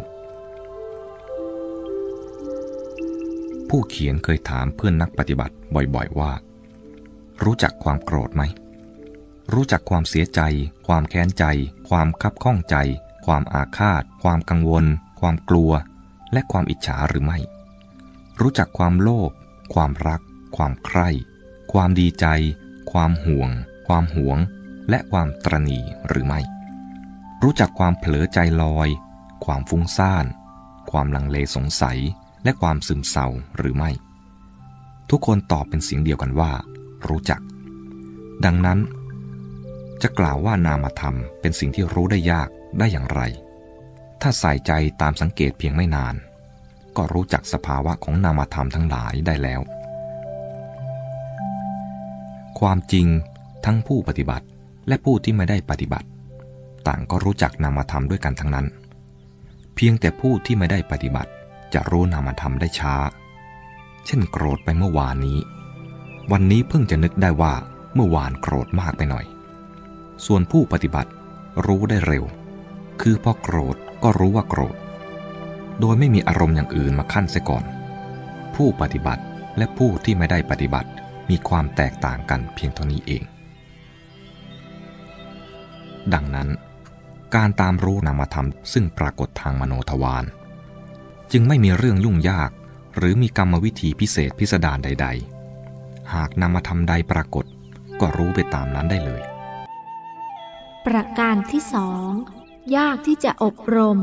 ผู้เขียนเคยถามเพื่อนนักปฏิบัติบ่อยๆว่า รู้จักความโกรธไหมรู้จักความเสียใจ ความแค้นใจ ความคับข้องใจ ความอาฆาต ความกังวล ความกลัว และความอิจฉาหรือไม่ รู้จักความโลภ ความรัก ความใคร่ ความดีใจ ความห่วง ความหวง และความตรณีหรือไม่ รู้จักความเผลอใจลอย ความฟุ้งซ่าน ความลังเลสงสัย และความซึมเศร้าหรือไม่ ทุกคนตอบเป็นเสียงเดียวกันว่า รู้จัก ดังนั้นจะกล่าวว่านามธรรมเป็นสิ่งที่รู้ได้ยาก ได้อย่างไร ถ้าใส่ใจตามสังเกตเพียงไม่นาน ก็รู้จักสภาวะของนามธรรมทั้งหลายได้แล้ว ความจริงทั้งผู้ปฏิบัติและผู้ที่ไม่ได้ปฏิบัติ ต่างก็รู้จักนามธรรมด้วยกันทั้งนั้น เพียงแต่ผู้ที่ไม่ได้ปฏิบัติ จะรู้นามธรรมได้ช้า เช่นโกรธไปเมื่อวานนี้ วันนี้เพิ่งจะนึกได้ว่าเมื่อวานโกรธมากไปหน่อย ส่วนผู้ปฏิบัติรู้ได้เร็ว คือพอโกรธก็รู้ว่าโกรธ โดยไม่มีอารมณ์อย่างอื่นมาขั้นเสียก่อน ผู้ปฏิบัติและผู้ที่ไม่ได้ปฏิบัติมีความแตกต่างกันเพียงเท่านี้เอง ดังนั้น การตามรู้นามธรรมซึ่งปรากฏทางมโนทวารจึงไม่มีเรื่องยุ่งยาก หรือมีกรรมวิธีพิเศษพิสดารใด ๆ หากนามธรรมใดปรากฏก็รู้ไปตามนั้นได้เลย ประการที่สอง ยากที่จะอบรม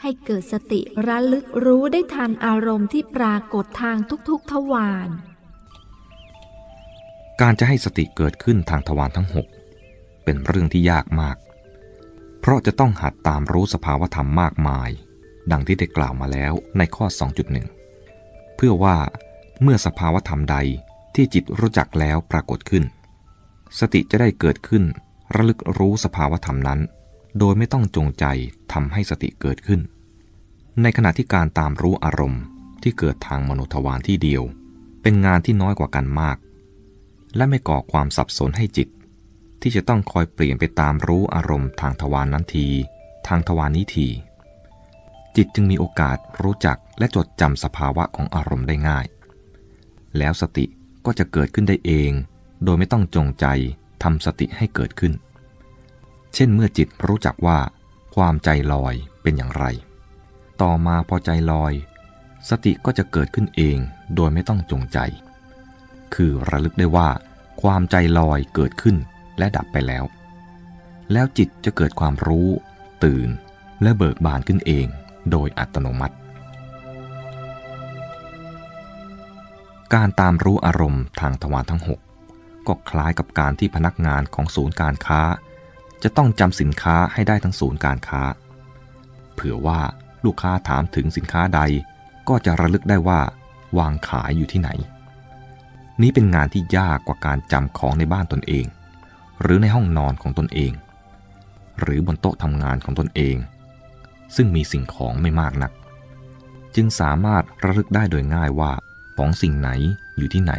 ให้เกิดสติระลึกรู้ได้ทันอารมณ์ที่ปรากฏทางทุกๆทวารการจะให้สติเกิดขึ้นทางทวารทั้งหกเป็นเรื่องที่ยากมาก เพราะจะต้องหัดตามรู้สภาวธรรมมากมาย ดังที่ได้กล่าวมาแล้วในข้อ 2.1 เพื่อว่าเมื่อสภาวธรรมใดที่จิตรู้จักแล้วปรากฏขึ้น สติจะได้เกิดขึ้นระลึกรู้สภาวธรรมนั้น โดยไม่ต้องจงใจทำให้สติเกิดขึ้น ในขณะที่การตามรู้อารมณ์ที่เกิดทางมโนทวารที่เดียว เป็นงานที่น้อยกว่ากันมาก และไม่ก่อความสับสนให้จิต ที่จะต้องคอยเปลี่ยนไปตามรู้อารมณ์ทางทวารนนั้นที ทางทวารนนี้ที จิตจึงมีโอกาสรู้จักและจดจำสภาวะของอารมณ์ได้ง่าย แล้วสติก็จะเกิดขึ้นได้เอง โดยไม่ต้องจงใจทำสติให้เกิดขึ้น เช่นเมื่อจิตรู้จักว่าความใจลอยเป็นอย่างไร ต่อมาพอใจลอย สติก็จะเกิดขึ้นเองโดยไม่ต้องจงใจ คือระลึกได้ว่า ความใจลอยเกิดขึ้นและดับไปแล้ว แล้วจิตจะเกิดความรู้ ตื่น และเบิกบานขึ้นเองโดยอัตโนมัติ การตามรู้อารมณ์ทางทวารทั้ง 6 ก็คล้ายกับการที่พนักงานของศูนย์การค้า จะต้องจำสินค้าให้ได้ทั้งศูนย์การค้า เผื่อว่าลูกค้าถามถึงสินค้าใด ก็จะระลึกได้ว่า วางขายอยู่ที่ไหน นี้เป็นงานที่ยากกว่าการจำของในบ้านตนเอง หรือในห้องนอนของตนเอง หรือบนโต๊ะทำงานของตนเอง ซึ่งมีสิ่งของไม่มากนัก จึงสามารถระลึกได้โดยง่ายว่าของสิ่งไหนอยู่ที่ไหน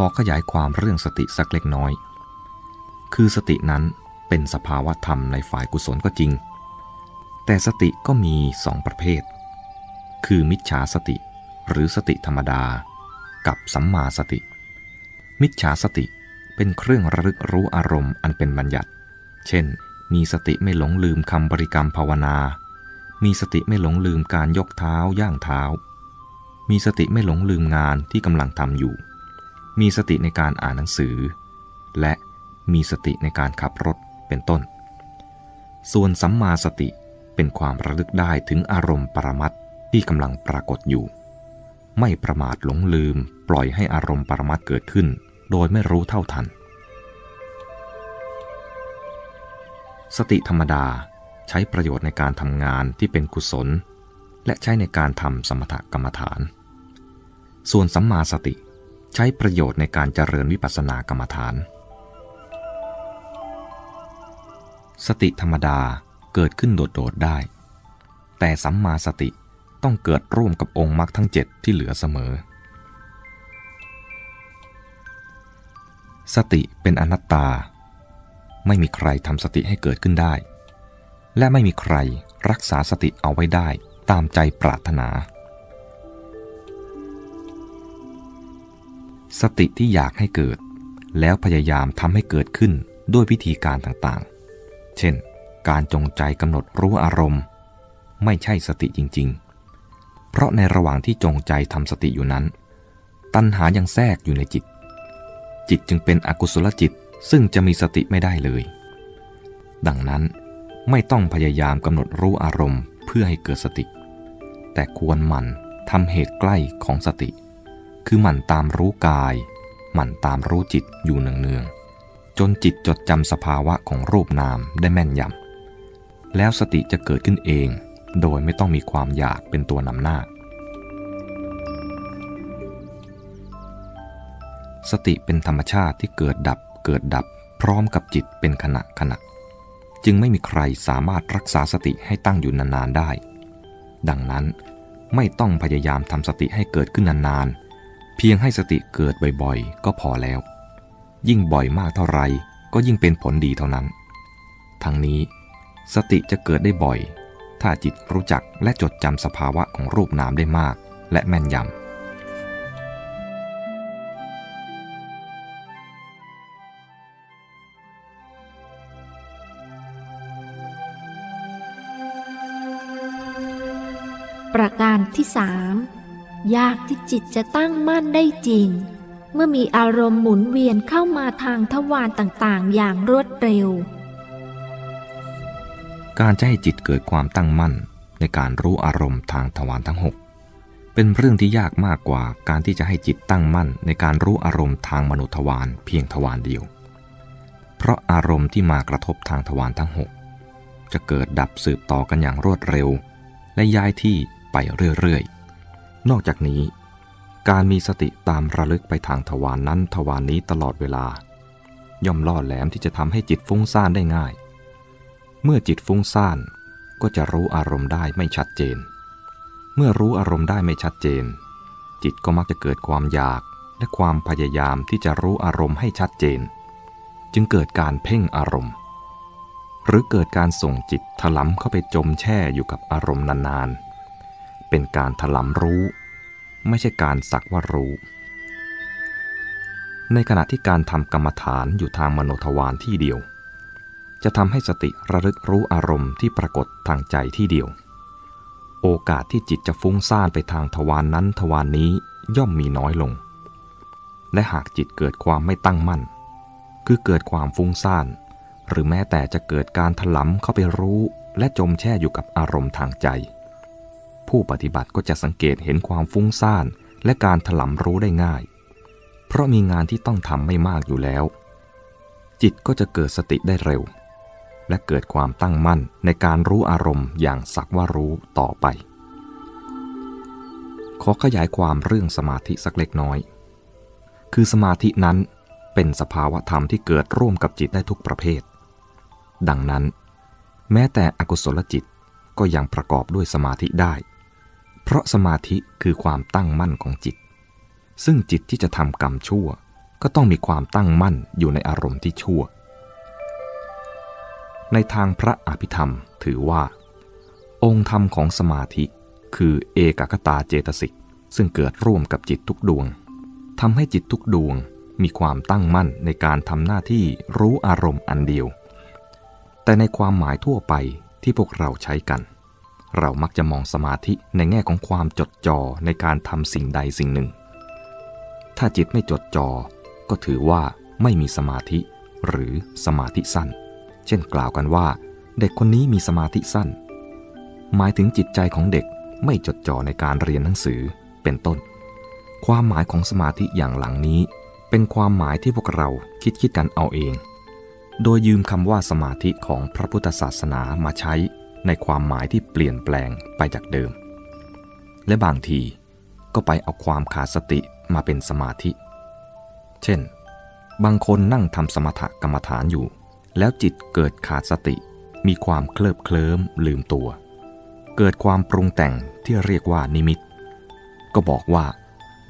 ขอขยายความเรื่องสติสักเล็กน้อย คือสตินั้นเป็นสภาวะธรรมในฝ่ายกุศลก็จริง แต่สติก็มีสองประเภท คือมิจฉาสติหรือสติธรรมดา กับสัมมาสติ มิจฉาสติเป็นเครื่องระลึกรู้อารมณ์อันเป็นบัญญัติ เช่น มีสติไม่หลงลืมคำบริกรรมภาวนา มีสติไม่หลงลืมการยกเท้าย่างเท้า มีสติไม่หลงลืมงานที่กำลังทำอยู่ มีสติในการอ่านหนังสือ และมีสติในการขับรถเป็นต้น ส่วนสัมมาสติเป็นความระลึกได้ถึงอารมณ์ปรมัตที่กำลังปรากฏอยู่ ไม่ประมาทหลงลืมปล่อยให้อารมณ์ปรมัตเกิดขึ้น โดยไม่รู้เท่าทัน สติธรรมดาใช้ประโยชน์ในการทำงานที่เป็นกุศล และใช้ในการทำสมถกรรมฐาน ส่วนสัมมาสติใช้ประโยชน์ในการเจริญวิปัสสนากรรมฐาน สติธรรมดาเกิดขึ้นโดดๆได้ แต่สัมมาสติต้องเกิดร่วมกับองค์มรรคทั้งเจ็ดที่เหลือเสมอ สติเป็นอนัตตา ไม่มีใครทำสติให้เกิดขึ้นได้ และไม่มีใครรักษาสติเอาไว้ได้ตามใจปรารถนา สติที่อยากให้เกิด แล้วพยายามทำให้เกิดขึ้นด้วยวิธีการต่างๆ เช่น การจงใจกำหนดรู้อารมณ์ ไม่ใช่สติจริง ๆ เพราะในระหว่างที่จงใจทำสติอยู่นั้น ตัณหายังแทรกอยู่ในจิต จิตจึงเป็นอกุศลจิตซึ่งจะมีสติไม่ได้เลย ดังนั้นไม่ต้องพยายามกำหนดรู้อารมณ์เพื่อให้เกิดสติ แต่ควรหมั่นทำเหตุใกล้ของสติ คือหมั่นตามรู้กาย หมั่นตามรู้จิตอยู่เนืองๆจนจิตจดจำสภาวะของรูปนามได้แม่นยำแล้วสติจะเกิดขึ้นเอง โดยไม่ต้องมีความอยากเป็นตัวนำหน้า สติเป็นธรรมชาติที่เกิดดับเกิดดับพร้อมกับจิตเป็นขณะขณะ จึงไม่มีใครสามารถรักษาสติให้ตั้งอยู่นานๆได้ ดังนั้นไม่ต้องพยายามทำสติให้เกิดขึ้นนานๆ เพียงให้สติเกิดบ่อยๆ ก็พอแล้ว ยิ่งบ่อยมากเท่าไรก็ยิ่งเป็นผลดีเท่านั้น ทั้งนี้สติจะเกิดได้บ่อย ถ้าจิตรู้จักและจดจำสภาวะของรูปนามได้มาก และแม่นยำประการที่สาม ยากที่จิตจะตั้งมั่นได้จริง เมื่อมีอารมณ์หมุนเวียนเข้ามาทางทวารต่างๆ อย่างรวดเร็ว การจะให้จิตเกิดความตั้งมั่นในการรู้อารมณ์ทางทวารทั้ง 6 เป็นเรื่องที่ยากมากกว่าการที่จะให้จิตตั้งมั่นในการรู้อารมณ์ทางมนุทวารเพียงทวารเดียว เพราะอารมณ์ที่มากระทบทางทวารทั้ง 6 จะเกิดดับสืบต่อกันอย่างรวดเร็ว และย้ายที่ไปเรื่อยๆ นอกจากนี้ การมีสติตามระลึกไปทางทวารนนั้นทวารนนี้ตลอดเวลา ย่อมล่อแหลมที่จะทำให้จิตฟุ้งซ่านได้ง่าย เมื่อจิตฟุ้งซ่านก็จะรู้อารมณ์ได้ไม่ชัดเจน เมื่อรู้อารมณ์ได้ไม่ชัดเจน จิตก็มักจะเกิดความอยากและความพยายามที่จะรู้อารมณ์ให้ชัดเจน จึงเกิดการเพ่งอารมณ์ หรือเกิดการส่งจิตถลำเข้าไปจมแช่อยู่กับอารมณ์นานๆ เป็นการถลำรู้ ไม่ใช่การสักว่ารู้ ในขณะที่การทำกรรมฐานอยู่ทางมโนทวารที่เดียว จะทำให้สติระลึกรู้อารมณ์ที่ปรากฏทางใจที่เดียว โอกาสที่จิตจะฟุ้งซ่านไปทางทวารนนั้นทวารนนี้ย่อมมีน้อยลง และหากจิตเกิดความไม่ตั้งมั่น คือเกิดความฟุ้งซ่าน หรือแม้แต่จะเกิดการถลำเข้าไปรู้และจมแช่อยู่กับอารมณ์ทางใจ ผู้ปฏิบัติก็จะสังเกตเห็นความฟุ้งซ่านและการถลำรู้ได้ง่าย เพราะมีงานที่ต้องทำไม่มากอยู่แล้ว จิตก็จะเกิดสติได้เร็ว และเกิดความตั้งมั่นในการรู้อารมณ์อย่างสักว่ารู้ต่อไป ขอขยายความเรื่องสมาธิสักเล็กน้อย คือสมาธินั้นเป็นสภาวะธรรมที่เกิดร่วมกับจิตได้ทุกประเภท ดังนั้น แม้แต่อกุศลจิตก็ยังประกอบด้วยสมาธิได้ เพราะสมาธิคือความตั้งมั่นของจิต ซึ่งจิตที่จะทำกรรมชั่ว ก็ต้องมีความตั้งมั่นอยู่ในอารมณ์ที่ชั่ว ในทางพระอภิธรรมถือว่า องค์ธรรมของสมาธิ คือเอกกตาเจตสิกซึ่งเกิดร่วมกับจิตทุกดวงทำให้จิตทุกดวงมีความตั้งมั่นในการทำหน้าที่รู้อารมณ์อันเดียว แต่ในความหมายทั่วไปที่พวกเราใช้กัน เรามักจะมองสมาธิในแง่ของความจดจ่อในการทำสิ่งใดสิ่งหนึ่ง ถ้าจิตไม่จดจอ่อก็ถือว่าไม่มีสมาธิหรือสมาธิสั้น เช่นกล่าวกันว่า เด็กคนนี้มีสมาธิสั้น หมายถึงจิตใจของเด็กไม่จดจ่อในการเรียนหนังสือเป็นต้น ความหมายของสมาธิอย่างหลังนี้ เป็นความหมายที่พวกเราคิดคิดกันเอาเอง โดยยืมคำว่าสมาธิของพระพุทธศาสนามาใช้ ในความหมายที่เปลี่ยนแปลงไปจากเดิม และบางทีก็ไปเอาความขาดสติมาเป็นสมาธิ เช่น บางคนนั่งทำสมถกรรมฐานอยู่ แล้วจิตเกิดขาดสติ มีความเคลิบเคลิ้มลืมตัว เกิดความปรุงแต่งที่เรียกว่านิมิต ก็บอกว่า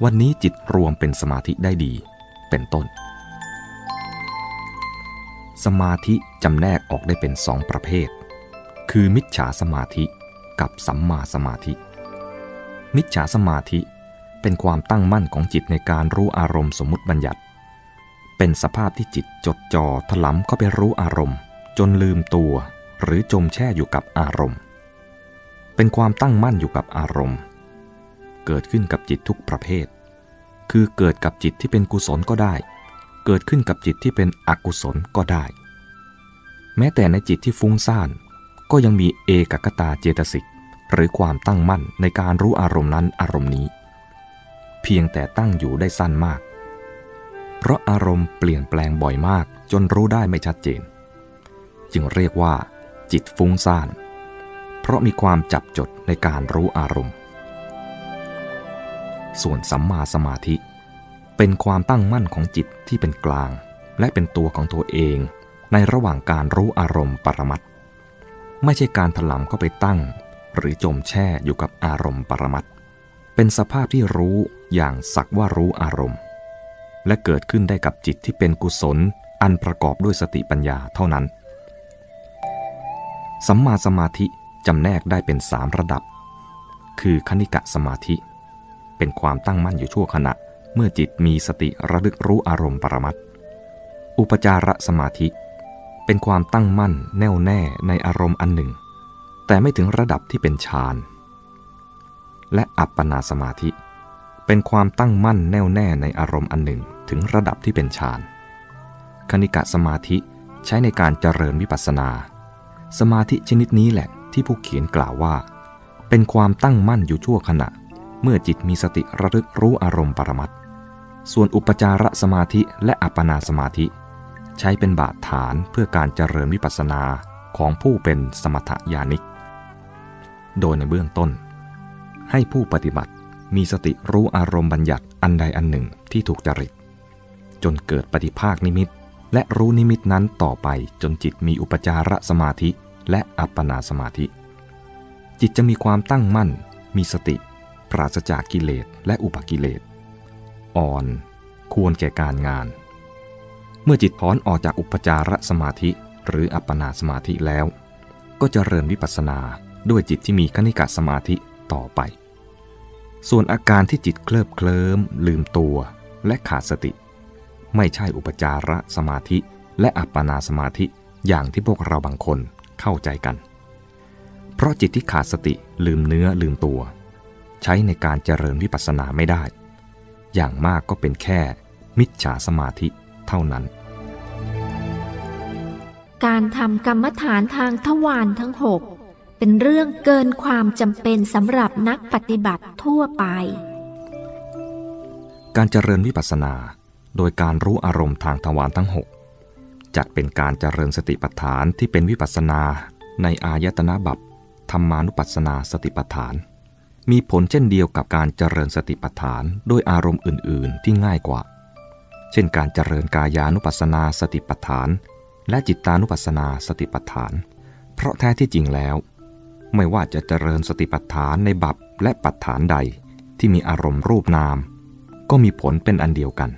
วันนี้จิตรวมเป็นสมาธิได้ดี เป็นต้น สมาธิจำแนกออกได้เป็นสองประเภท คือมิจฉาสมาธิกับสัมมาสมาธิ มิจฉาสมาธิเป็นความตั้งมั่นของจิตในการรู้อารมณ์สมมติบัญญัติ เป็นสภาพที่จิตจดจ่อถลำเข้าไปรู้อารมณ์ จนลืมตัว หรือจมแช่อยู่กับอารมณ์ เป็นความตั้งมั่นอยู่กับอารมณ์ เกิดขึ้นกับจิตทุกประเภท คือเกิดกับจิตที่เป็นกุศลก็ได้ เกิดขึ้นกับจิตที่เป็นอกุศลก็ได้ แม้แต่ในจิตที่ฟุ้งซ่าน ก็ยังมีเอกกตาเจตสิกหรือความตั้งมั่นในการรู้อารมณ์นั้นอารมณ์นี้ เพียงแต่ตั้งอยู่ได้สั้นมาก เพราะอารมณ์เปลี่ยนแปลงบ่อยมากจนรู้ได้ไม่ชัดเจน จึงเรียกว่า จิตฟุ้งซ่าน เพราะมีความจับจดในการรู้อารมณ์ ส่วนสัมมาสมาธิ เป็นความตั้งมั่นของจิตที่เป็นกลาง และเป็นตัวของตัวเองในระหว่างการรู้อารมณ์ปรมัต ไม่ใช่การถลำเข้าไปตั้ง หรือจมแช่อยู่กับอารมณ์ปรมัตเป็นสภาพที่รู้อย่างสักว่ารู้อารมณ์ และเกิดขึ้นได้กับจิตที่เป็นกุศลอันประกอบด้วยสติปัญญาเท่านั้น สัมมาสมาธิจำแนกได้เป็นสามระดับ คือคณิกะสมาธิ เป็นความตั้งมั่นอยู่ชั่วขณะ เมื่อจิตมีสติระลึกรู้อารมณ์ปรมัตอุปจารสมาธิ เป็นความตั้งมั่นแน่วแน่ในอารมณ์อันหนึ่ง แต่ไม่ถึงระดับที่เป็นฌาน และอัปปนาสมาธิ เป็นความตั้งมั่นแน่วแน่ในอารมณ์อันหนึ่งถึงระดับที่เป็นฌานคณิกะสมาธิใช้ในการเจริญวิปัสสนา สมาธิชนิดนี้แหละที่ผู้เขียนกล่าวว่า เป็นความตั้งมั่นอยู่ชั่วขณะ เมื่อจิตมีสติระลึกรู้อารมณ์ปรมัตส่วนอุปจารสมาธิและอัปปนาสมาธิ ใช้เป็นบาดฐานเพื่อการเจริญวิปัสสนาของผู้เป็นสมถยานิก โดยในเบื้องต้น ให้ผู้ปฏิบัติมีสติรู้อารมณ์บัญญัติอันใดอันหนึ่งที่ถูกจริต จนเกิดปฏิภาคนิมิต และรู้นิมิตนั้นต่อไปจนจิตมีอุปจารสมาธิและอัปปนาสมาธิ จิตจะมีความตั้งมั่น มีสติ ปราศจากกิเลสและอุปกิเลส อ่อน ควรแก่การงาน มื่อจิตถอนออกจากอุปจารสมาธิ หรืออัปปนาสมาธิแล้ว ก็จะเริญวิปัสสนาด้วยจิตที่มีคณิกะสมาธิต่อไป ส่วนอาการที่จิตเคลิบเคลิ้มลืมตัว และขาดสติ ไม่ใช่อุปจารสมาธิ และอัปปนาสมาธิอย่างที่พวกเราบางคนเข้าใจกัน เพราะจิตที่ขาดสติลืมเนื้อลืมตัว ใช้ในการเจริญวิปัสสนาไม่ได้ อย่างมากก็เป็นแค่มิจฉาสมาธิเท่านั้น การทำกรรมฐานทางทวารทั้งหกเป็นเรื่องเกินความจำเป็นสำหรับนักปฏิบัติทั่วไป การเจริญวิปัสสนา โดยการรู้อารมณ์ทางทวารทั้งหกจัดเป็นการเจริญสติปัฏฐานที่เป็นวิปัสสนาในอายตนะบัพธรรมานุปัสสนาสติปัฏฐาน มีผลเช่นเดียวกับการเจริญสติปัฏฐานด้วยอารมณ์อื่น ๆ ที่ง่ายกว่า เช่น การเจริญกายานุปัสสนาสติปัฏฐาน และจิตานุปัสสนาสติปัฏฐาน เพราะแท้ที่จริงแล้ว ไม่ว่าจะเจริญสติปัฏฐานในบัพและปัฏฐานใดที่มีอารมณ์รูปนาม ก็มีผลเป็นอันเดียวกัน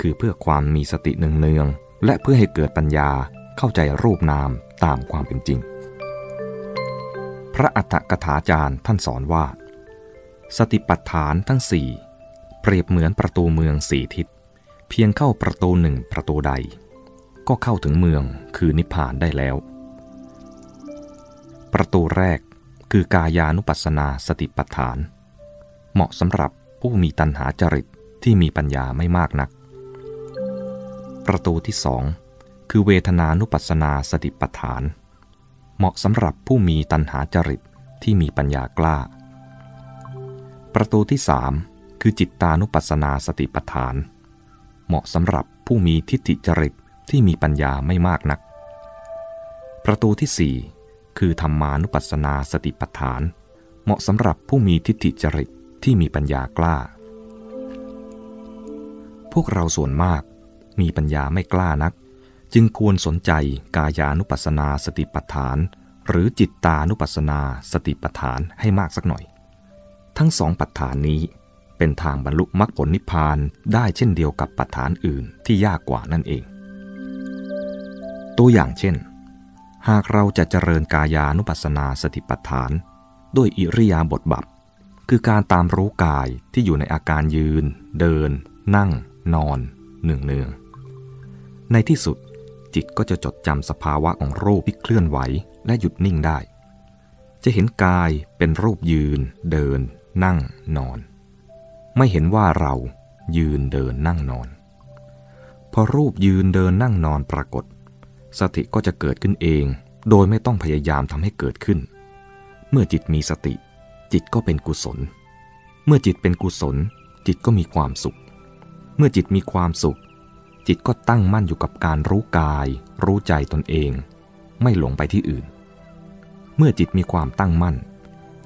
คือเพื่อความมีสติเนืองๆและเพื่อให้เกิดปัญญาเข้าใจรูปนามตามความเป็นจริง พระอัฏฐกถาจารย์ท่านสอนว่า สติปัฏฐานทั้งสี่เปรียบเหมือนประตูเมืองสี่ทิศ เพียงเข้าประตูหนึ่งประตูใด ก็เข้าถึงเมืองคือนิพพานได้แล้ว ประตูแรกคือกายานุปัสสนาสติปัฏฐาน เหมาะสำหรับผู้มีตัณหาจริตที่มีปัญญาไม่มากนัก ประตูที่สองคือเวทนานุปัสสนาสติปัฏฐาน เหมาะสำหรับผู้มีตัณหาจริตที่มีปัญญากล้า ประตูที่สามคือจิตตานุปัสสนาสติปัฏฐาน เหมาะสำหรับผู้มีทิฏฐิจริต ที่มีปัญญาไม่มากนัก ประตูที่สี่คือธรรมานุปัสสนาสติปัฏฐาน เหมาะสำหรับผู้มีทิฏฐิจริตที่มีปัญญากล้า พวกเราส่วนมากมีปัญญาไม่กล้านัก จึงควรสนใจกายานุปัสสนาสติปัฏฐาน หรือจิตตานุปัสสนาสติปัฏฐานให้มากสักหน่อย ทั้งสองปัฏฐานนี้เป็นทางบรรลุมรรคผลนิพพานได้เช่นเดียวกับปัฏฐานอื่นที่ยากกว่านั่นเอง ตัวอย่างเช่น หากเราจะเจริญกายานุปัสสนาสติปัฏฐาน ด้วยอิริยาบถบับคือการตามรู้กายที่อยู่ในอาการยืน เดิน นั่ง นอนเนืองเนืองในที่สุดจิตก็จะจดจำสภาวะของรูปที่เคลื่อนไหวและหยุดนิ่งได้ จะเห็นกายเป็นรูปยืน เดิน นั่ง นอน ไม่เห็นว่าเรายืนเดินนั่งนอน พอรูปยืนเดินนั่งนอนปรากฏ สติก็จะเกิดขึ้นเอง โดยไม่ต้องพยายามทำให้เกิดขึ้น เมื่อจิตมีสติ จิตก็เป็นกุศล เมื่อจิตเป็นกุศล จิตก็มีความสุข เมื่อจิตมีความสุข จิตก็ตั้งมั่นอยู่กับการรู้กาย รู้ใจตนเอง ไม่หลงไปที่อื่น เมื่อจิตมีความตั้งมั่น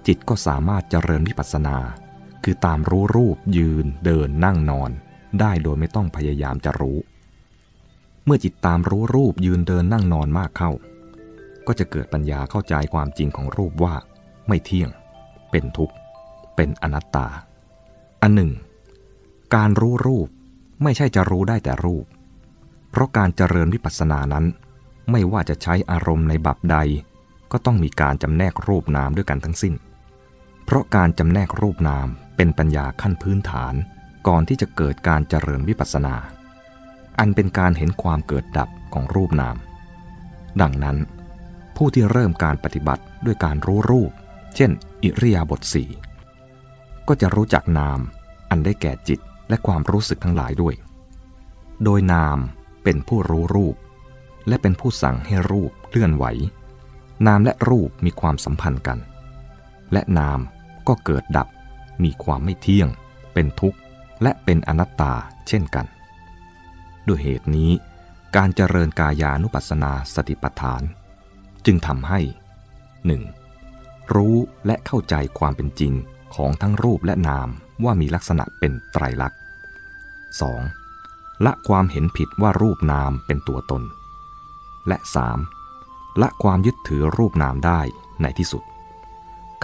จิตก็สามารถเจริญวิปัสสนา คือตามรู้รูปยืน เดินนั่งนอน ได้โดยไม่ต้องพยายามจะรู้ เมื่อจิตตามรู้รูปยืนเดินนั่งนอนมากเข้า ก็จะเกิดปัญญาเข้าใจความจริงของรูปว่า ไม่เที่ยง เป็นทุกข์ เป็นอนัตตา อันหนึ่ง การรู้รูปไม่ใช่จะรู้ได้แต่รูป เพราะการเจริญวิปัสสนานั้น ไม่ว่าจะใช้อารมณ์ในบับใด ก็ต้องมีการจำแนกรูปนามด้วยกันทั้งสิ้น เพราะการจำแนกรูปนามเป็นปัญญาขั้นพื้นฐานก่อนที่จะเกิดการเจริญวิปัสสนา อันเป็นการเห็นความเกิดดับของรูปนาม ดังนั้น ผู้ที่เริ่มการปฏิบัติด้วยการรู้รูป เช่น อิริยาบถสี่ก็จะรู้จักนาม อันได้แก่จิตและความรู้สึกทั้งหลายด้วย โดยนามเป็นผู้รู้รูป และเป็นผู้สั่งให้รูปเคลื่อนไหว นามและรูปมีความสัมพันธ์กัน และนามก็เกิดดับ มีความไม่เที่ยง เป็นทุกข์ และเป็นอนัตตาเช่นกัน ด้วยเหตุนี้ การเจริญกายานุปัสสนาสติปัฏฐาน จึงทำให้ 1. รู้และเข้าใจความเป็นจริงของทั้งรูปและนามว่ามีลักษณะเป็นไตรลักษณ์ 2. ละความเห็นผิดว่ารูปนามเป็นตัวตน และ 3. ละความยึดถือรูปนามได้ในที่สุด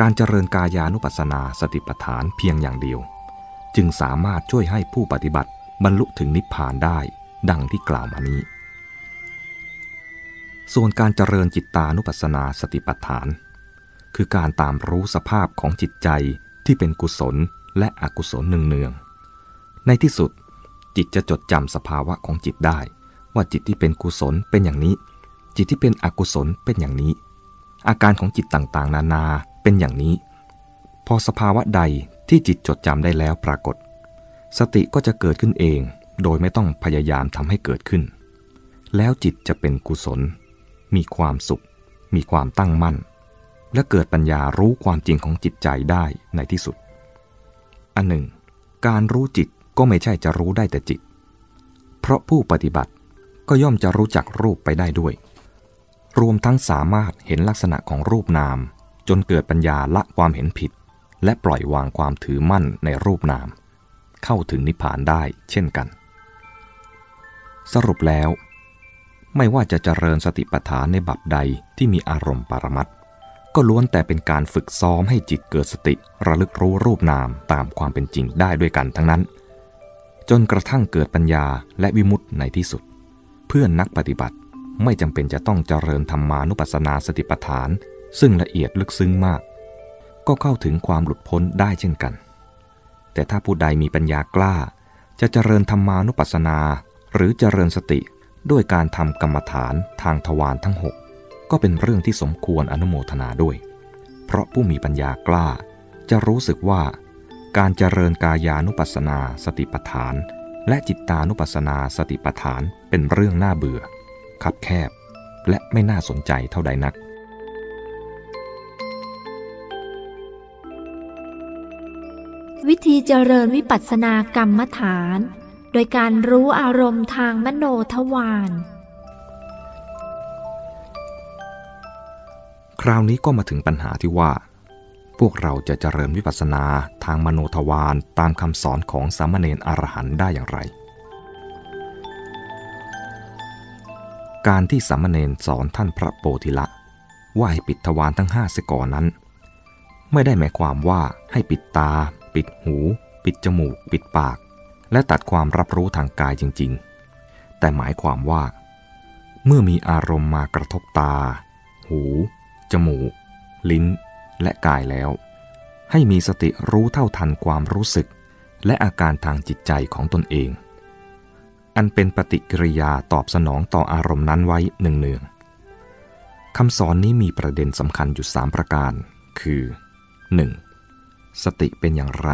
การเจริญกายานุปัสสนาสติปัฏฐานเพียงอย่างเดียว จึงสามารถช่วยให้ผู้ปฏิบัติบรรลุถึงนิพพานได้ ดังที่กล่าวมานี้ ส่วนการเจริญจิตตานุปัสสนาสติปัฏฐาน คือการตามรู้สภาพของจิตใจที่เป็นกุศลและอกุศลเนืองๆในที่สุดจิตจะจดจำสภาวะของจิตได้ ว่าจิตที่เป็นกุศลเป็นอย่างนี้ จิตที่เป็นอกุศลเป็นอย่างนี้ อาการของจิตต่างๆ นานาเป็นอย่างนี้ พอสภาวะใดที่จิตจดจำได้แล้วปรากฏ สติก็จะเกิดขึ้นเอง โดยไม่ต้องพยายามทำให้เกิดขึ้น แล้วจิตจะเป็นกุศล มีความสุข มีความตั้งมั่น และเกิดปัญญารู้ความจริงของจิตใจได้ในที่สุด อันหนึ่ง การรู้จิตก็ไม่ใช่จะรู้ได้แต่จิต เพราะผู้ปฏิบัติก็ย่อมจะรู้จักรูปไปได้ด้วย รวมทั้งสามารถเห็นลักษณะของรูปนาม จนเกิดปัญญาละความเห็นผิด และปล่อยวางความถือมั่นในรูปนาม เข้าถึงนิพพานได้เช่นกัน สรุปแล้ว ไม่ว่าจะเจริญสติปัฏฐานในบับใดที่มีอารมณ์ปรมัตก็ล้วนแต่เป็นการฝึกซ้อมให้จิตเกิดสติระลึกรู้รูปนามตามความเป็นจริงได้ด้วยกันทั้งนั้น จนกระทั่งเกิดปัญญาและวิมุตติในที่สุด เพื่อนนักปฏิบัติไม่จำเป็นจะต้องเจริญธรรมานุปัสสนาสติปัฏฐาน ซึ่งละเอียดลึกซึ้งมาก ก็เข้าถึงความหลุดพ้นได้เช่นกัน แต่ถ้าผู้ใดมีปัญญากล้า จะเจริญธรรมานุปัสสนา หรือเจริญสติด้วยการทำกรรมฐานทางทวารทั้งหกก็เป็นเรื่องที่สมควรอนุโมทนาด้วย เพราะผู้มีปัญญากล้า จะรู้สึกว่า การเจริญกายานุปัสสนาสติปัฏฐาน และจิตตานุปัสสนาสติปัฏฐานเป็นเรื่องน่าเบื่อ คับแคบ และไม่น่าสนใจเท่าใดนักวิธีเจริญวิปัสสนากรรมฐาน โดยการรู้อารมณ์ทางมโนทวารคราวนี้ก็มาถึงปัญหาที่ว่า พวกเราจะเจริญวิปัสสนาทางมโนทวารตามคำสอนของสามเณรอรหันต์ได้อย่างไร การที่สามเณรสอนท่านพระโพธิละ ว่าให้ปิดทวารทั้งห้าสก่อนนั้น ไม่ได้หมายความว่าให้ปิดตา ปิดหู ปิดจมูก ปิดปาก และตัดความรับรู้ทางกายจริง ๆ แต่หมายความว่า เมื่อมีอารมณ์มากระทบตา หู จมูก ลิ้น และกายแล้ว ให้มีสติรู้เท่าทันความรู้สึก และอาการทางจิตใจของตนเอง อันเป็นปฏิกิริยาตอบสนองต่ออารมณ์นั้นไว้หนึ่งเนืองคำสอนนี้มีประเด็นสำคัญอยู่ 3 ประการ คือ 1. สติเป็นอย่างไร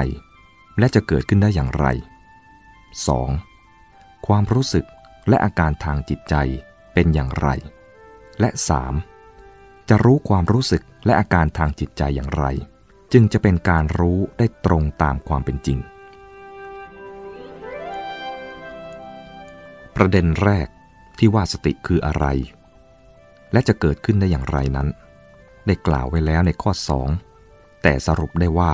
และจะเกิดขึ้นได้อย่างไร 2. ความรู้สึกและอาการทางจิตใจเป็นอย่างไร และ 3. จะรู้ความรู้สึกและอาการทางจิตใจอย่างไร จึงจะเป็นการรู้ได้ตรงตามความเป็นจริง ประเด็นแรกที่ว่าสติคืออะไร และจะเกิดขึ้นได้อย่างไรนั้น ได้กล่าวไว้แล้วในข้อ 2 แต่สรุปได้ว่า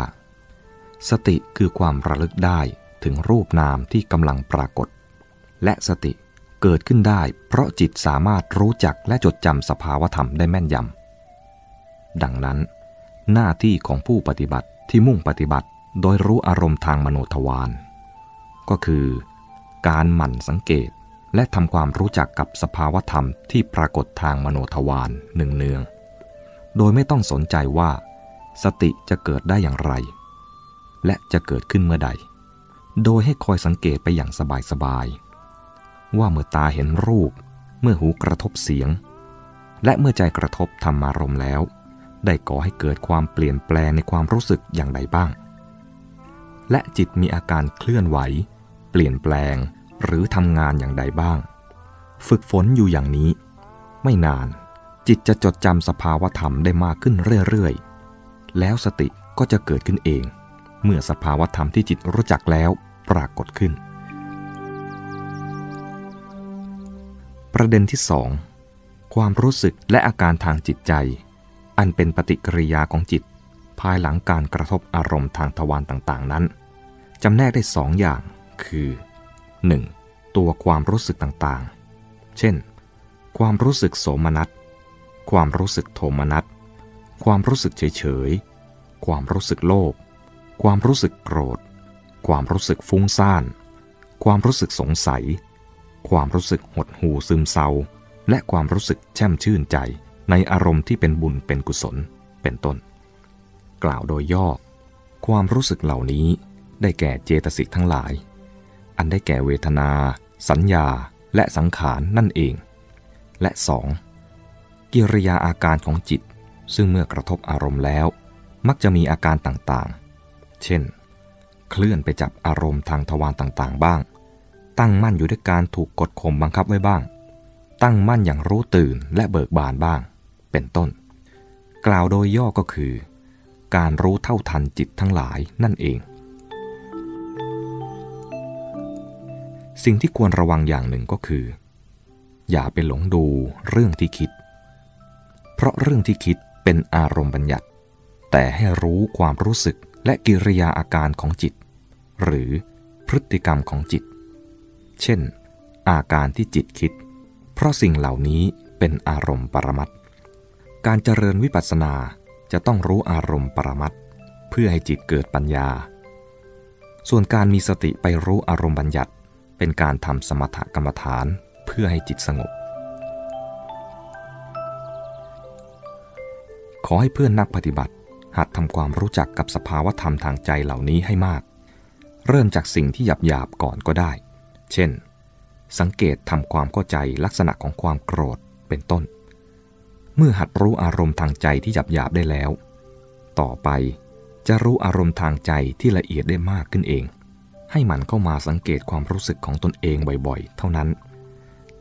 สติคือความระลึกได้ ถึงรูปนามที่กำลังปรากฏ และสติเกิดขึ้นได้ เพราะจิตสามารถรู้จักและจดจำสภาวธรรมได้แม่นยำดังนั้น หน้าที่ของผู้ปฏิบัติที่มุ่งปฏิบัติโดยรู้อารมณ์ทางมโนทวารก็คือ การหมั่นสังเกตและทำความรู้จักกับสภาวธรรมที่ปรากฏทางมโนทวารหนึ่งเนือง โดยไม่ต้องสนใจว่า สติจะเกิดได้อย่างไร และจะเกิดขึ้นเมื่อใด โดยให้คอยสังเกตไปอย่างสบายๆ ว่าเมื่อตาเห็นรูป เมื่อหูกระทบเสียง และเมื่อใจกระทบธรรมารมแล้ว ได้ก่อให้เกิดความเปลี่ยนแปลงในความรู้สึกอย่างใดบ้าง และจิตมีอาการเคลื่อนไหว เปลี่ยนแปลงหรือทำงานอย่างใดบ้าง ฝึกฝนอยู่อย่างนี้ ไม่นานจิตจะจดจำสภาวธรรมได้มากขึ้นเรื่อยๆ แล้วสติก็จะเกิดขึ้นเอง เมื่อสภาวธรรมที่จิตรู้จักแล้วปรากฏขึ้น ประเด็นที่สองความรู้สึกและอาการทางจิตใจ อันเป็นปฏิกิริยาของจิต ภายหลังการกระทบอารมณ์ทางทวารต่างๆ นั้นจำแนกได้สองอย่าง คือ 1. ตัวความรู้สึกต่างๆ เช่น ความรู้สึกโสมนัส ความรู้สึกโทมนัส ความรู้สึกเฉยๆ ความรู้สึกโลภ ความรู้สึกโกรธ ความรู้สึกฟุ้งซ่าน ความรู้สึกสงสัย ความรู้สึกหดหู่ซึมเศร้า และความรู้สึกแช่มชื่นใจในอารมณ์ที่เป็นบุญเป็นกุศล เป็นต้น กล่าวโดยย่อ ความรู้สึกเหล่านี้ได้แก่เจตสิกทั้งหลาย อันได้แก่เวทนา สัญญา และสังขารนั่นเอง และ 2. กิริยาอาการของจิต ซึ่งเมื่อกระทบอารมณ์แล้ว มักจะมีอาการต่าง เช่น เคลื่อนไปจับอารมณ์ทางทวารต่างๆ บ้าง ตั้งมั่นอยู่ด้วยการถูกกดข่มบังคับไว้บ้าง ตั้งมั่นอย่างรู้ตื่นและเบิกบานบ้าง เป็นต้น กล่าวโดยย่อก็คือ การรู้เท่าทันจิตทั้งหลายนั่นเอง สิ่งที่ควรระวังอย่างหนึ่งก็คือ อย่าไปหลงดูเรื่องที่คิด เพราะเรื่องที่คิดเป็นอารมณ์บัญญัติ แต่ให้รู้ความรู้สึก และกิริยาอาการของจิต หรือพฤติกรรมของจิต เช่น อาการที่จิตคิด เพราะสิ่งเหล่านี้เป็นอารมณ์ปรมัตการเจริญวิปัสสนาจะต้องรู้อารมณ์ปรมัตเพื่อให้จิตเกิดปัญญา ส่วนการมีสติไปรู้อารมณ์บัญญัติ เป็นการทำสมถกรรมฐานเพื่อให้จิตสงบ ขอให้เพื่อนนักปฏิบัติ หัดทำความรู้จักกับสภาวธรรมทางใจเหล่านี้ให้มาก เริ่มจากสิ่งที่หยาบหยาบก่อนก็ได้ เช่น สังเกตทำความเข้าใจลักษณะของความโกรธเป็นต้น เมื่อหัดรู้อารมณ์ทางใจที่หยาบหยาบได้แล้ว ต่อไปจะรู้อารมณ์ทางใจที่ละเอียดได้มากขึ้นเอง ให้มันเข้ามาสังเกตความรู้สึกของตนเองบ่อยๆ เท่านั้น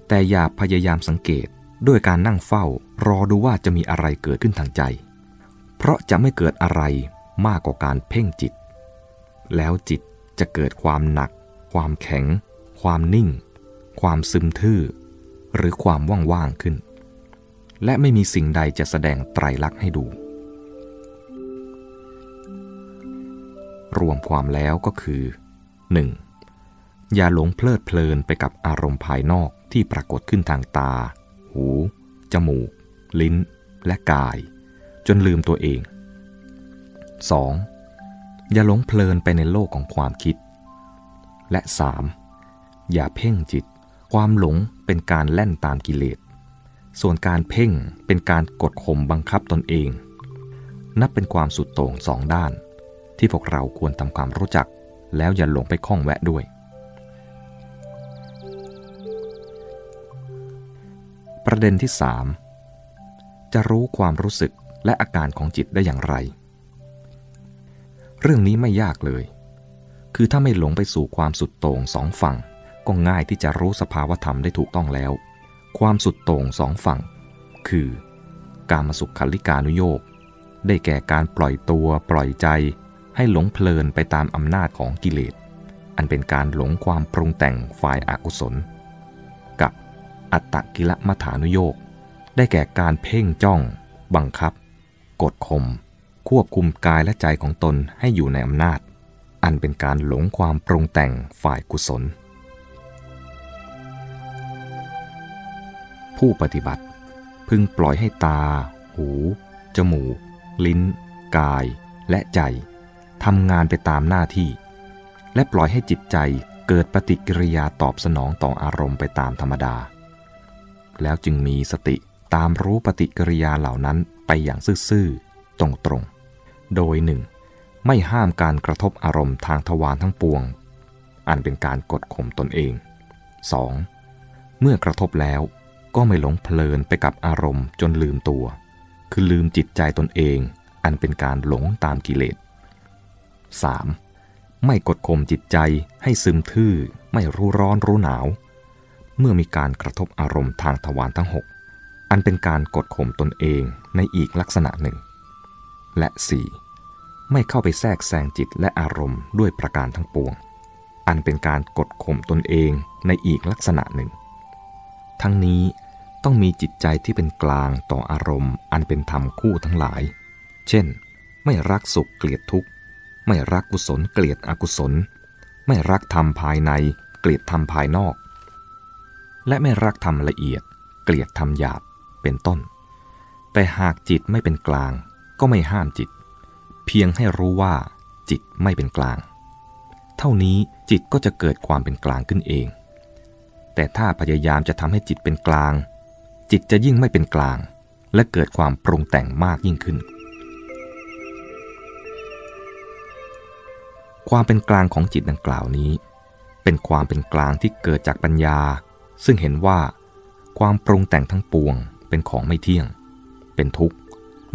แต่อย่าพยายามสังเกตด้วยการนั่งเฝ้ารอดูว่าจะมีอะไรเกิดขึ้นทางใจ เพราะจะไม่เกิดอะไรมากกว่าการเพ่งจิต แล้วจิตจะเกิดความหนัก ความแข็ง ความนิ่ง ความซึมทื่อ หรือความว่างๆขึ้น และไม่มีสิ่งใดจะแสดงไตรลักษณ์ให้ดู รวมความแล้วก็คือ 1. อย่าหลงเพลิดเพลินไปกับอารมณ์ภายนอกที่ปรากฏขึ้นทางตา หู จมูก ลิ้น และกาย จนลืมตัวเอง 2. อย่าหลงเพลินไปในโลกของความคิด และ 3. อย่าเพ่งจิต ความหลงเป็นการแล่นตามกิเลส ส่วนการเพ่งเป็นการกดข่มบังคับตนเอง นับเป็นความสุดโต่งสองด้าน ที่พวกเราควรทำความรู้จัก แล้วอย่าหลงไปคล้องแวะด้วย ประเด็นที่ 3 จะรู้ความรู้สึก และอาการของจิตได้อย่างไร เรื่องนี้ไม่ยากเลย คือถ้าไม่หลงไปสู่ความสุดโต่งสองฝั่ง ก็ง่ายที่จะรู้สภาวธรรมได้ถูกต้องแล้ว ความสุดโต่งสองฝั่ง คือ การมาสุขขัลิกานุโยกได้แก่การปล่อยตัวปล่อยใจ ให้หลงเพลินไปตามอำนาจของกิเลส อันเป็นการหลงความปรุงแต่งฝ่ายอากุศล กับอัตตกิลมัฐานุโยกได้แก่การเพ่งจ้อง บังคับ กดข่มควบคุมกายและใจของตนให้อยู่ในอำนาจ อันเป็นการหลงความปรุงแต่งฝ่ายกุศล ผู้ปฏิบัติพึงปล่อยให้ตา หู จมูก ลิ้น กาย และใจทำงานไปตามหน้าที่ และปล่อยให้จิตใจเกิดปฏิกิริยาตอบสนองต่ออารมณ์ไปตามธรรมดา แล้วจึงมีสติ ตามรู้ปฏิกิริยาเหล่านั้นไปอย่างซื่อๆ ตรงๆ โดยหนึ่งไม่ห้ามการกระทบอารมณ์ทางทวารทั้งปวง อันเป็นการกดข่มตนเอง 2. เมื่อกระทบแล้วก็ไม่หลงเพลินไปกับอารมณ์จนลืมตัว คือลืมจิตใจตนเอง อันเป็นการหลงตามกิเลส 3. ไม่กดข่มจิตใจให้ซึมทื่อไม่รู้ร้อนรู้หนาว เมื่อมีการกระทบอารมณ์ทางทวารทั้ง6 อันเป็นการกดข่มตนเองในอีกลักษณะหนึ่ง และ 4. ไม่เข้าไปแทรกแซงจิตและอารมณ์ด้วยประการทั้งปวง อันเป็นการกดข่มตนเองในอีกลักษณะหนึ่ง ทั้งนี้ต้องมีจิตใจที่เป็นกลางต่ออารมณ์ อันเป็นธรรมคู่ทั้งหลาย เช่น ไม่รักสุขเกลียดทุกข์ ไม่รักกุศลเกลียดอกุศล ไม่รักธรรมภายใน เกลียดธรรมภายนอก และไม่รักธรรมละเอียด เกลียดธรรมหยาบ เป็นต้น แต่หากจิตไม่เป็นกลางก็ไม่ห้ามจิต เพียงให้รู้ว่าจิตไม่เป็นกลาง เท่านี้จิตก็จะเกิดความเป็นกลางขึ้นเอง แต่ถ้าพยายามจะทำให้จิตเป็นกลาง จิตจะยิ่งไม่เป็นกลาง และเกิดความปรุงแต่งมากยิ่งขึ้น ความเป็นกลางของจิตดังกล่าวนี้ เป็นความเป็นกลางที่เกิดจากปัญญา ซึ่งเห็นว่า ความปรุงแต่งทั้งปวง เป็นของไม่เที่ยง เป็นทุกข์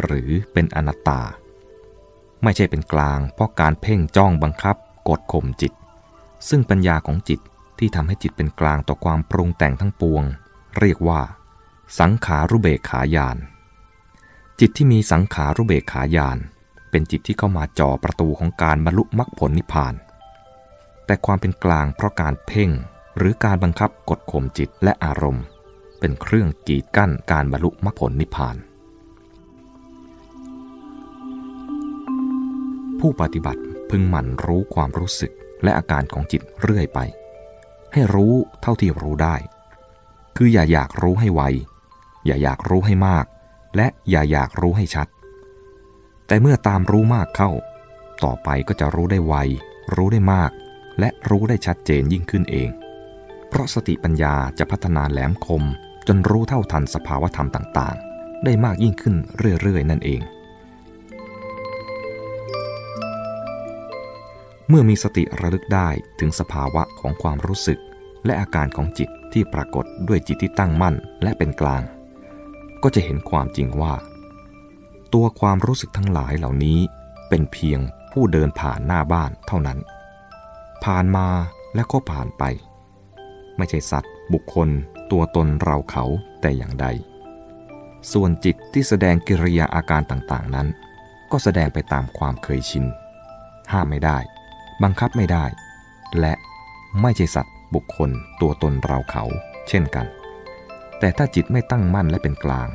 หรือเป็นอนัตตา ไม่ใช่เป็นกลางเพราะการเพ่งจ้องบังคับ กดข่มจิต ซึ่งปัญญาของจิตที่ทำให้จิตเป็นกลางต่อความปรุงแต่งทั้งปวง เรียกว่า สังขารุเบกขายาน จิตที่มีสังขารุเบกขายาน เป็นจิตที่เข้ามาจ่อประตูของการบรรลุมรรคผลนิพพาน แต่ความเป็นกลางเพราะการเพ่ง หรือการบังคับกดข่มจิตและอารมณ์ เป็นเครื่องกีดกั้นการบรรลุมรรคผลนิพพาน ผู้ปฏิบัติพึงหมั่นรู้ความรู้สึกและอาการของจิตเรื่อยไป ให้รู้เท่าที่รู้ได้ คืออย่าอยากรู้ให้ไว อย่าอยากรู้ให้มาก และอย่าอยากรู้ให้ชัด แต่เมื่อตามรู้มากเข้า ต่อไปก็จะรู้ได้ไว รู้ได้มาก และรู้ได้ชัดเจนยิ่งขึ้นเอง เพราะสติปัญญาจะพัฒนาแหลมคม จนรู้เท่าทันสภาวธรรมต่างๆ ได้มากยิ่งขึ้นเรื่อย ๆ นั่นเอง เมื่อมีสติระลึกได้ถึงสภาวะของความรู้สึก และอาการของจิตที่ปรากฏด้วยจิตที่ตั้งมั่นและเป็นกลาง ก็จะเห็นความจริงว่า ตัวความรู้สึกทั้งหลายเหล่านี้เป็นเพียงผู้เดินผ่านหน้าบ้านเท่านั้น ผ่านมาแล้วก็ผ่านไป ไม่ใช่สัตว์ บุคคล ตัวตนเราเขาแต่อย่างใด ส่วนจิตที่แสดงกิริยาอาการต่างๆนั้น ก็แสดงไปตามความเคยชิน ห้ามไม่ได้ บังคับไม่ได้ และไม่ใช่สัตว์บุคคลตัวตนเราเขา เช่นกัน แต่ถ้าจิตไม่ตั้งมั่นและเป็นกลาง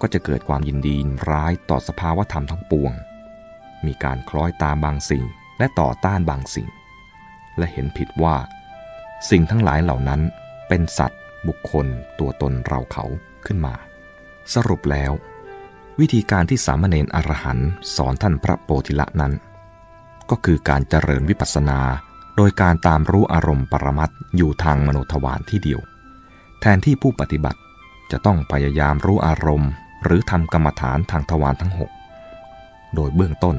ก็จะเกิดความยินดีร้ายต่อสภาวธรรมทั้งปวง มีการคล้อยตามบางสิ่งและต่อต้านบางสิ่ง และเห็นผิดว่า สิ่งทั้งหลายเหล่านั้นเป็นสัตว์ บุคคล ตัวตนเราเขาขึ้นมา สรุปแล้ว วิธีการที่สามเณรอรหันสอนท่านพระโพธิละนั้น ก็คือการเจริญวิปัสสนา โดยการตามรู้อารมณ์ปรมัตอยู่ทางมโนทวารที่เดียว แทนที่ผู้ปฏิบัติจะต้องพยายามรู้อารมณ์ หรือทำกรรมฐานทางทวารทั้ง6โดยเบื้องต้น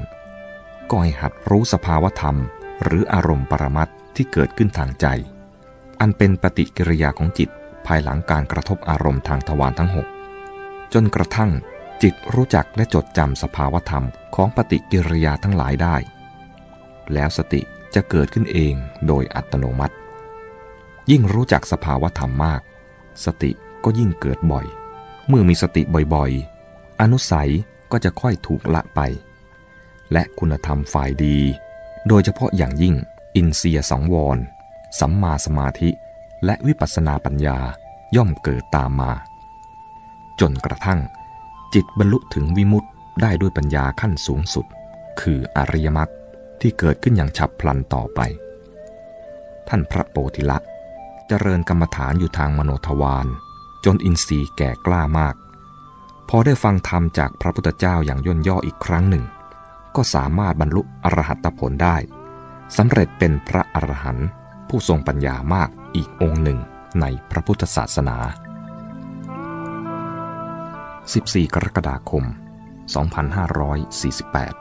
ก็ให้หัดรู้สภาวธรรม หรืออารมณ์ปรมัตที่เกิดขึ้นทางใจ อันเป็นปฏิกิริยาของจิต ภายหลังการกระทบอารมณ์ทางทวารทั้ง 6 จนกระทั่งจิตรู้จักและจดจำสภาวธรรมของปฏิกิริยาทั้งหลายได้ แล้วสติจะเกิดขึ้นเองโดยอัตโนมัติ ยิ่งรู้จักสภาวธรรมมาก สติก็ยิ่งเกิดบ่อย เมื่อมีสติบ่อยๆออนุสัยก็จะค่อยถูกละไป และคุณธรรมฝ่ายดี โดยเฉพาะอย่างยิ่งอินเสียสองวร สัมมาสมาธิ และวิปัสสนาปัญญาย่อมเกิดตามมา จนกระทั่ง จิตบรรลุถึงวิมุตต์ได้ด้วยปัญญาขั้นสูงสุด คืออริยมรรคที่เกิดขึ้นอย่างฉับพลันต่อไป ท่านพระโปธิละเจริญกรรมฐานอยู่ทางมโนทวารจนอินทรีย์แก่กล้ามาก พอได้ฟังธรรมจากพระพุทธเจ้าอย่างย่นย่ออีกครั้งหนึ่ง ก็สามารถบรรลุอรหัตผลได้สำเร็จเป็นพระอรหันต์ผู้ทรงปัญญามาก อีกองค์หนึ่งในพระพุทธศาสนา 14 กรกฎาคม 2548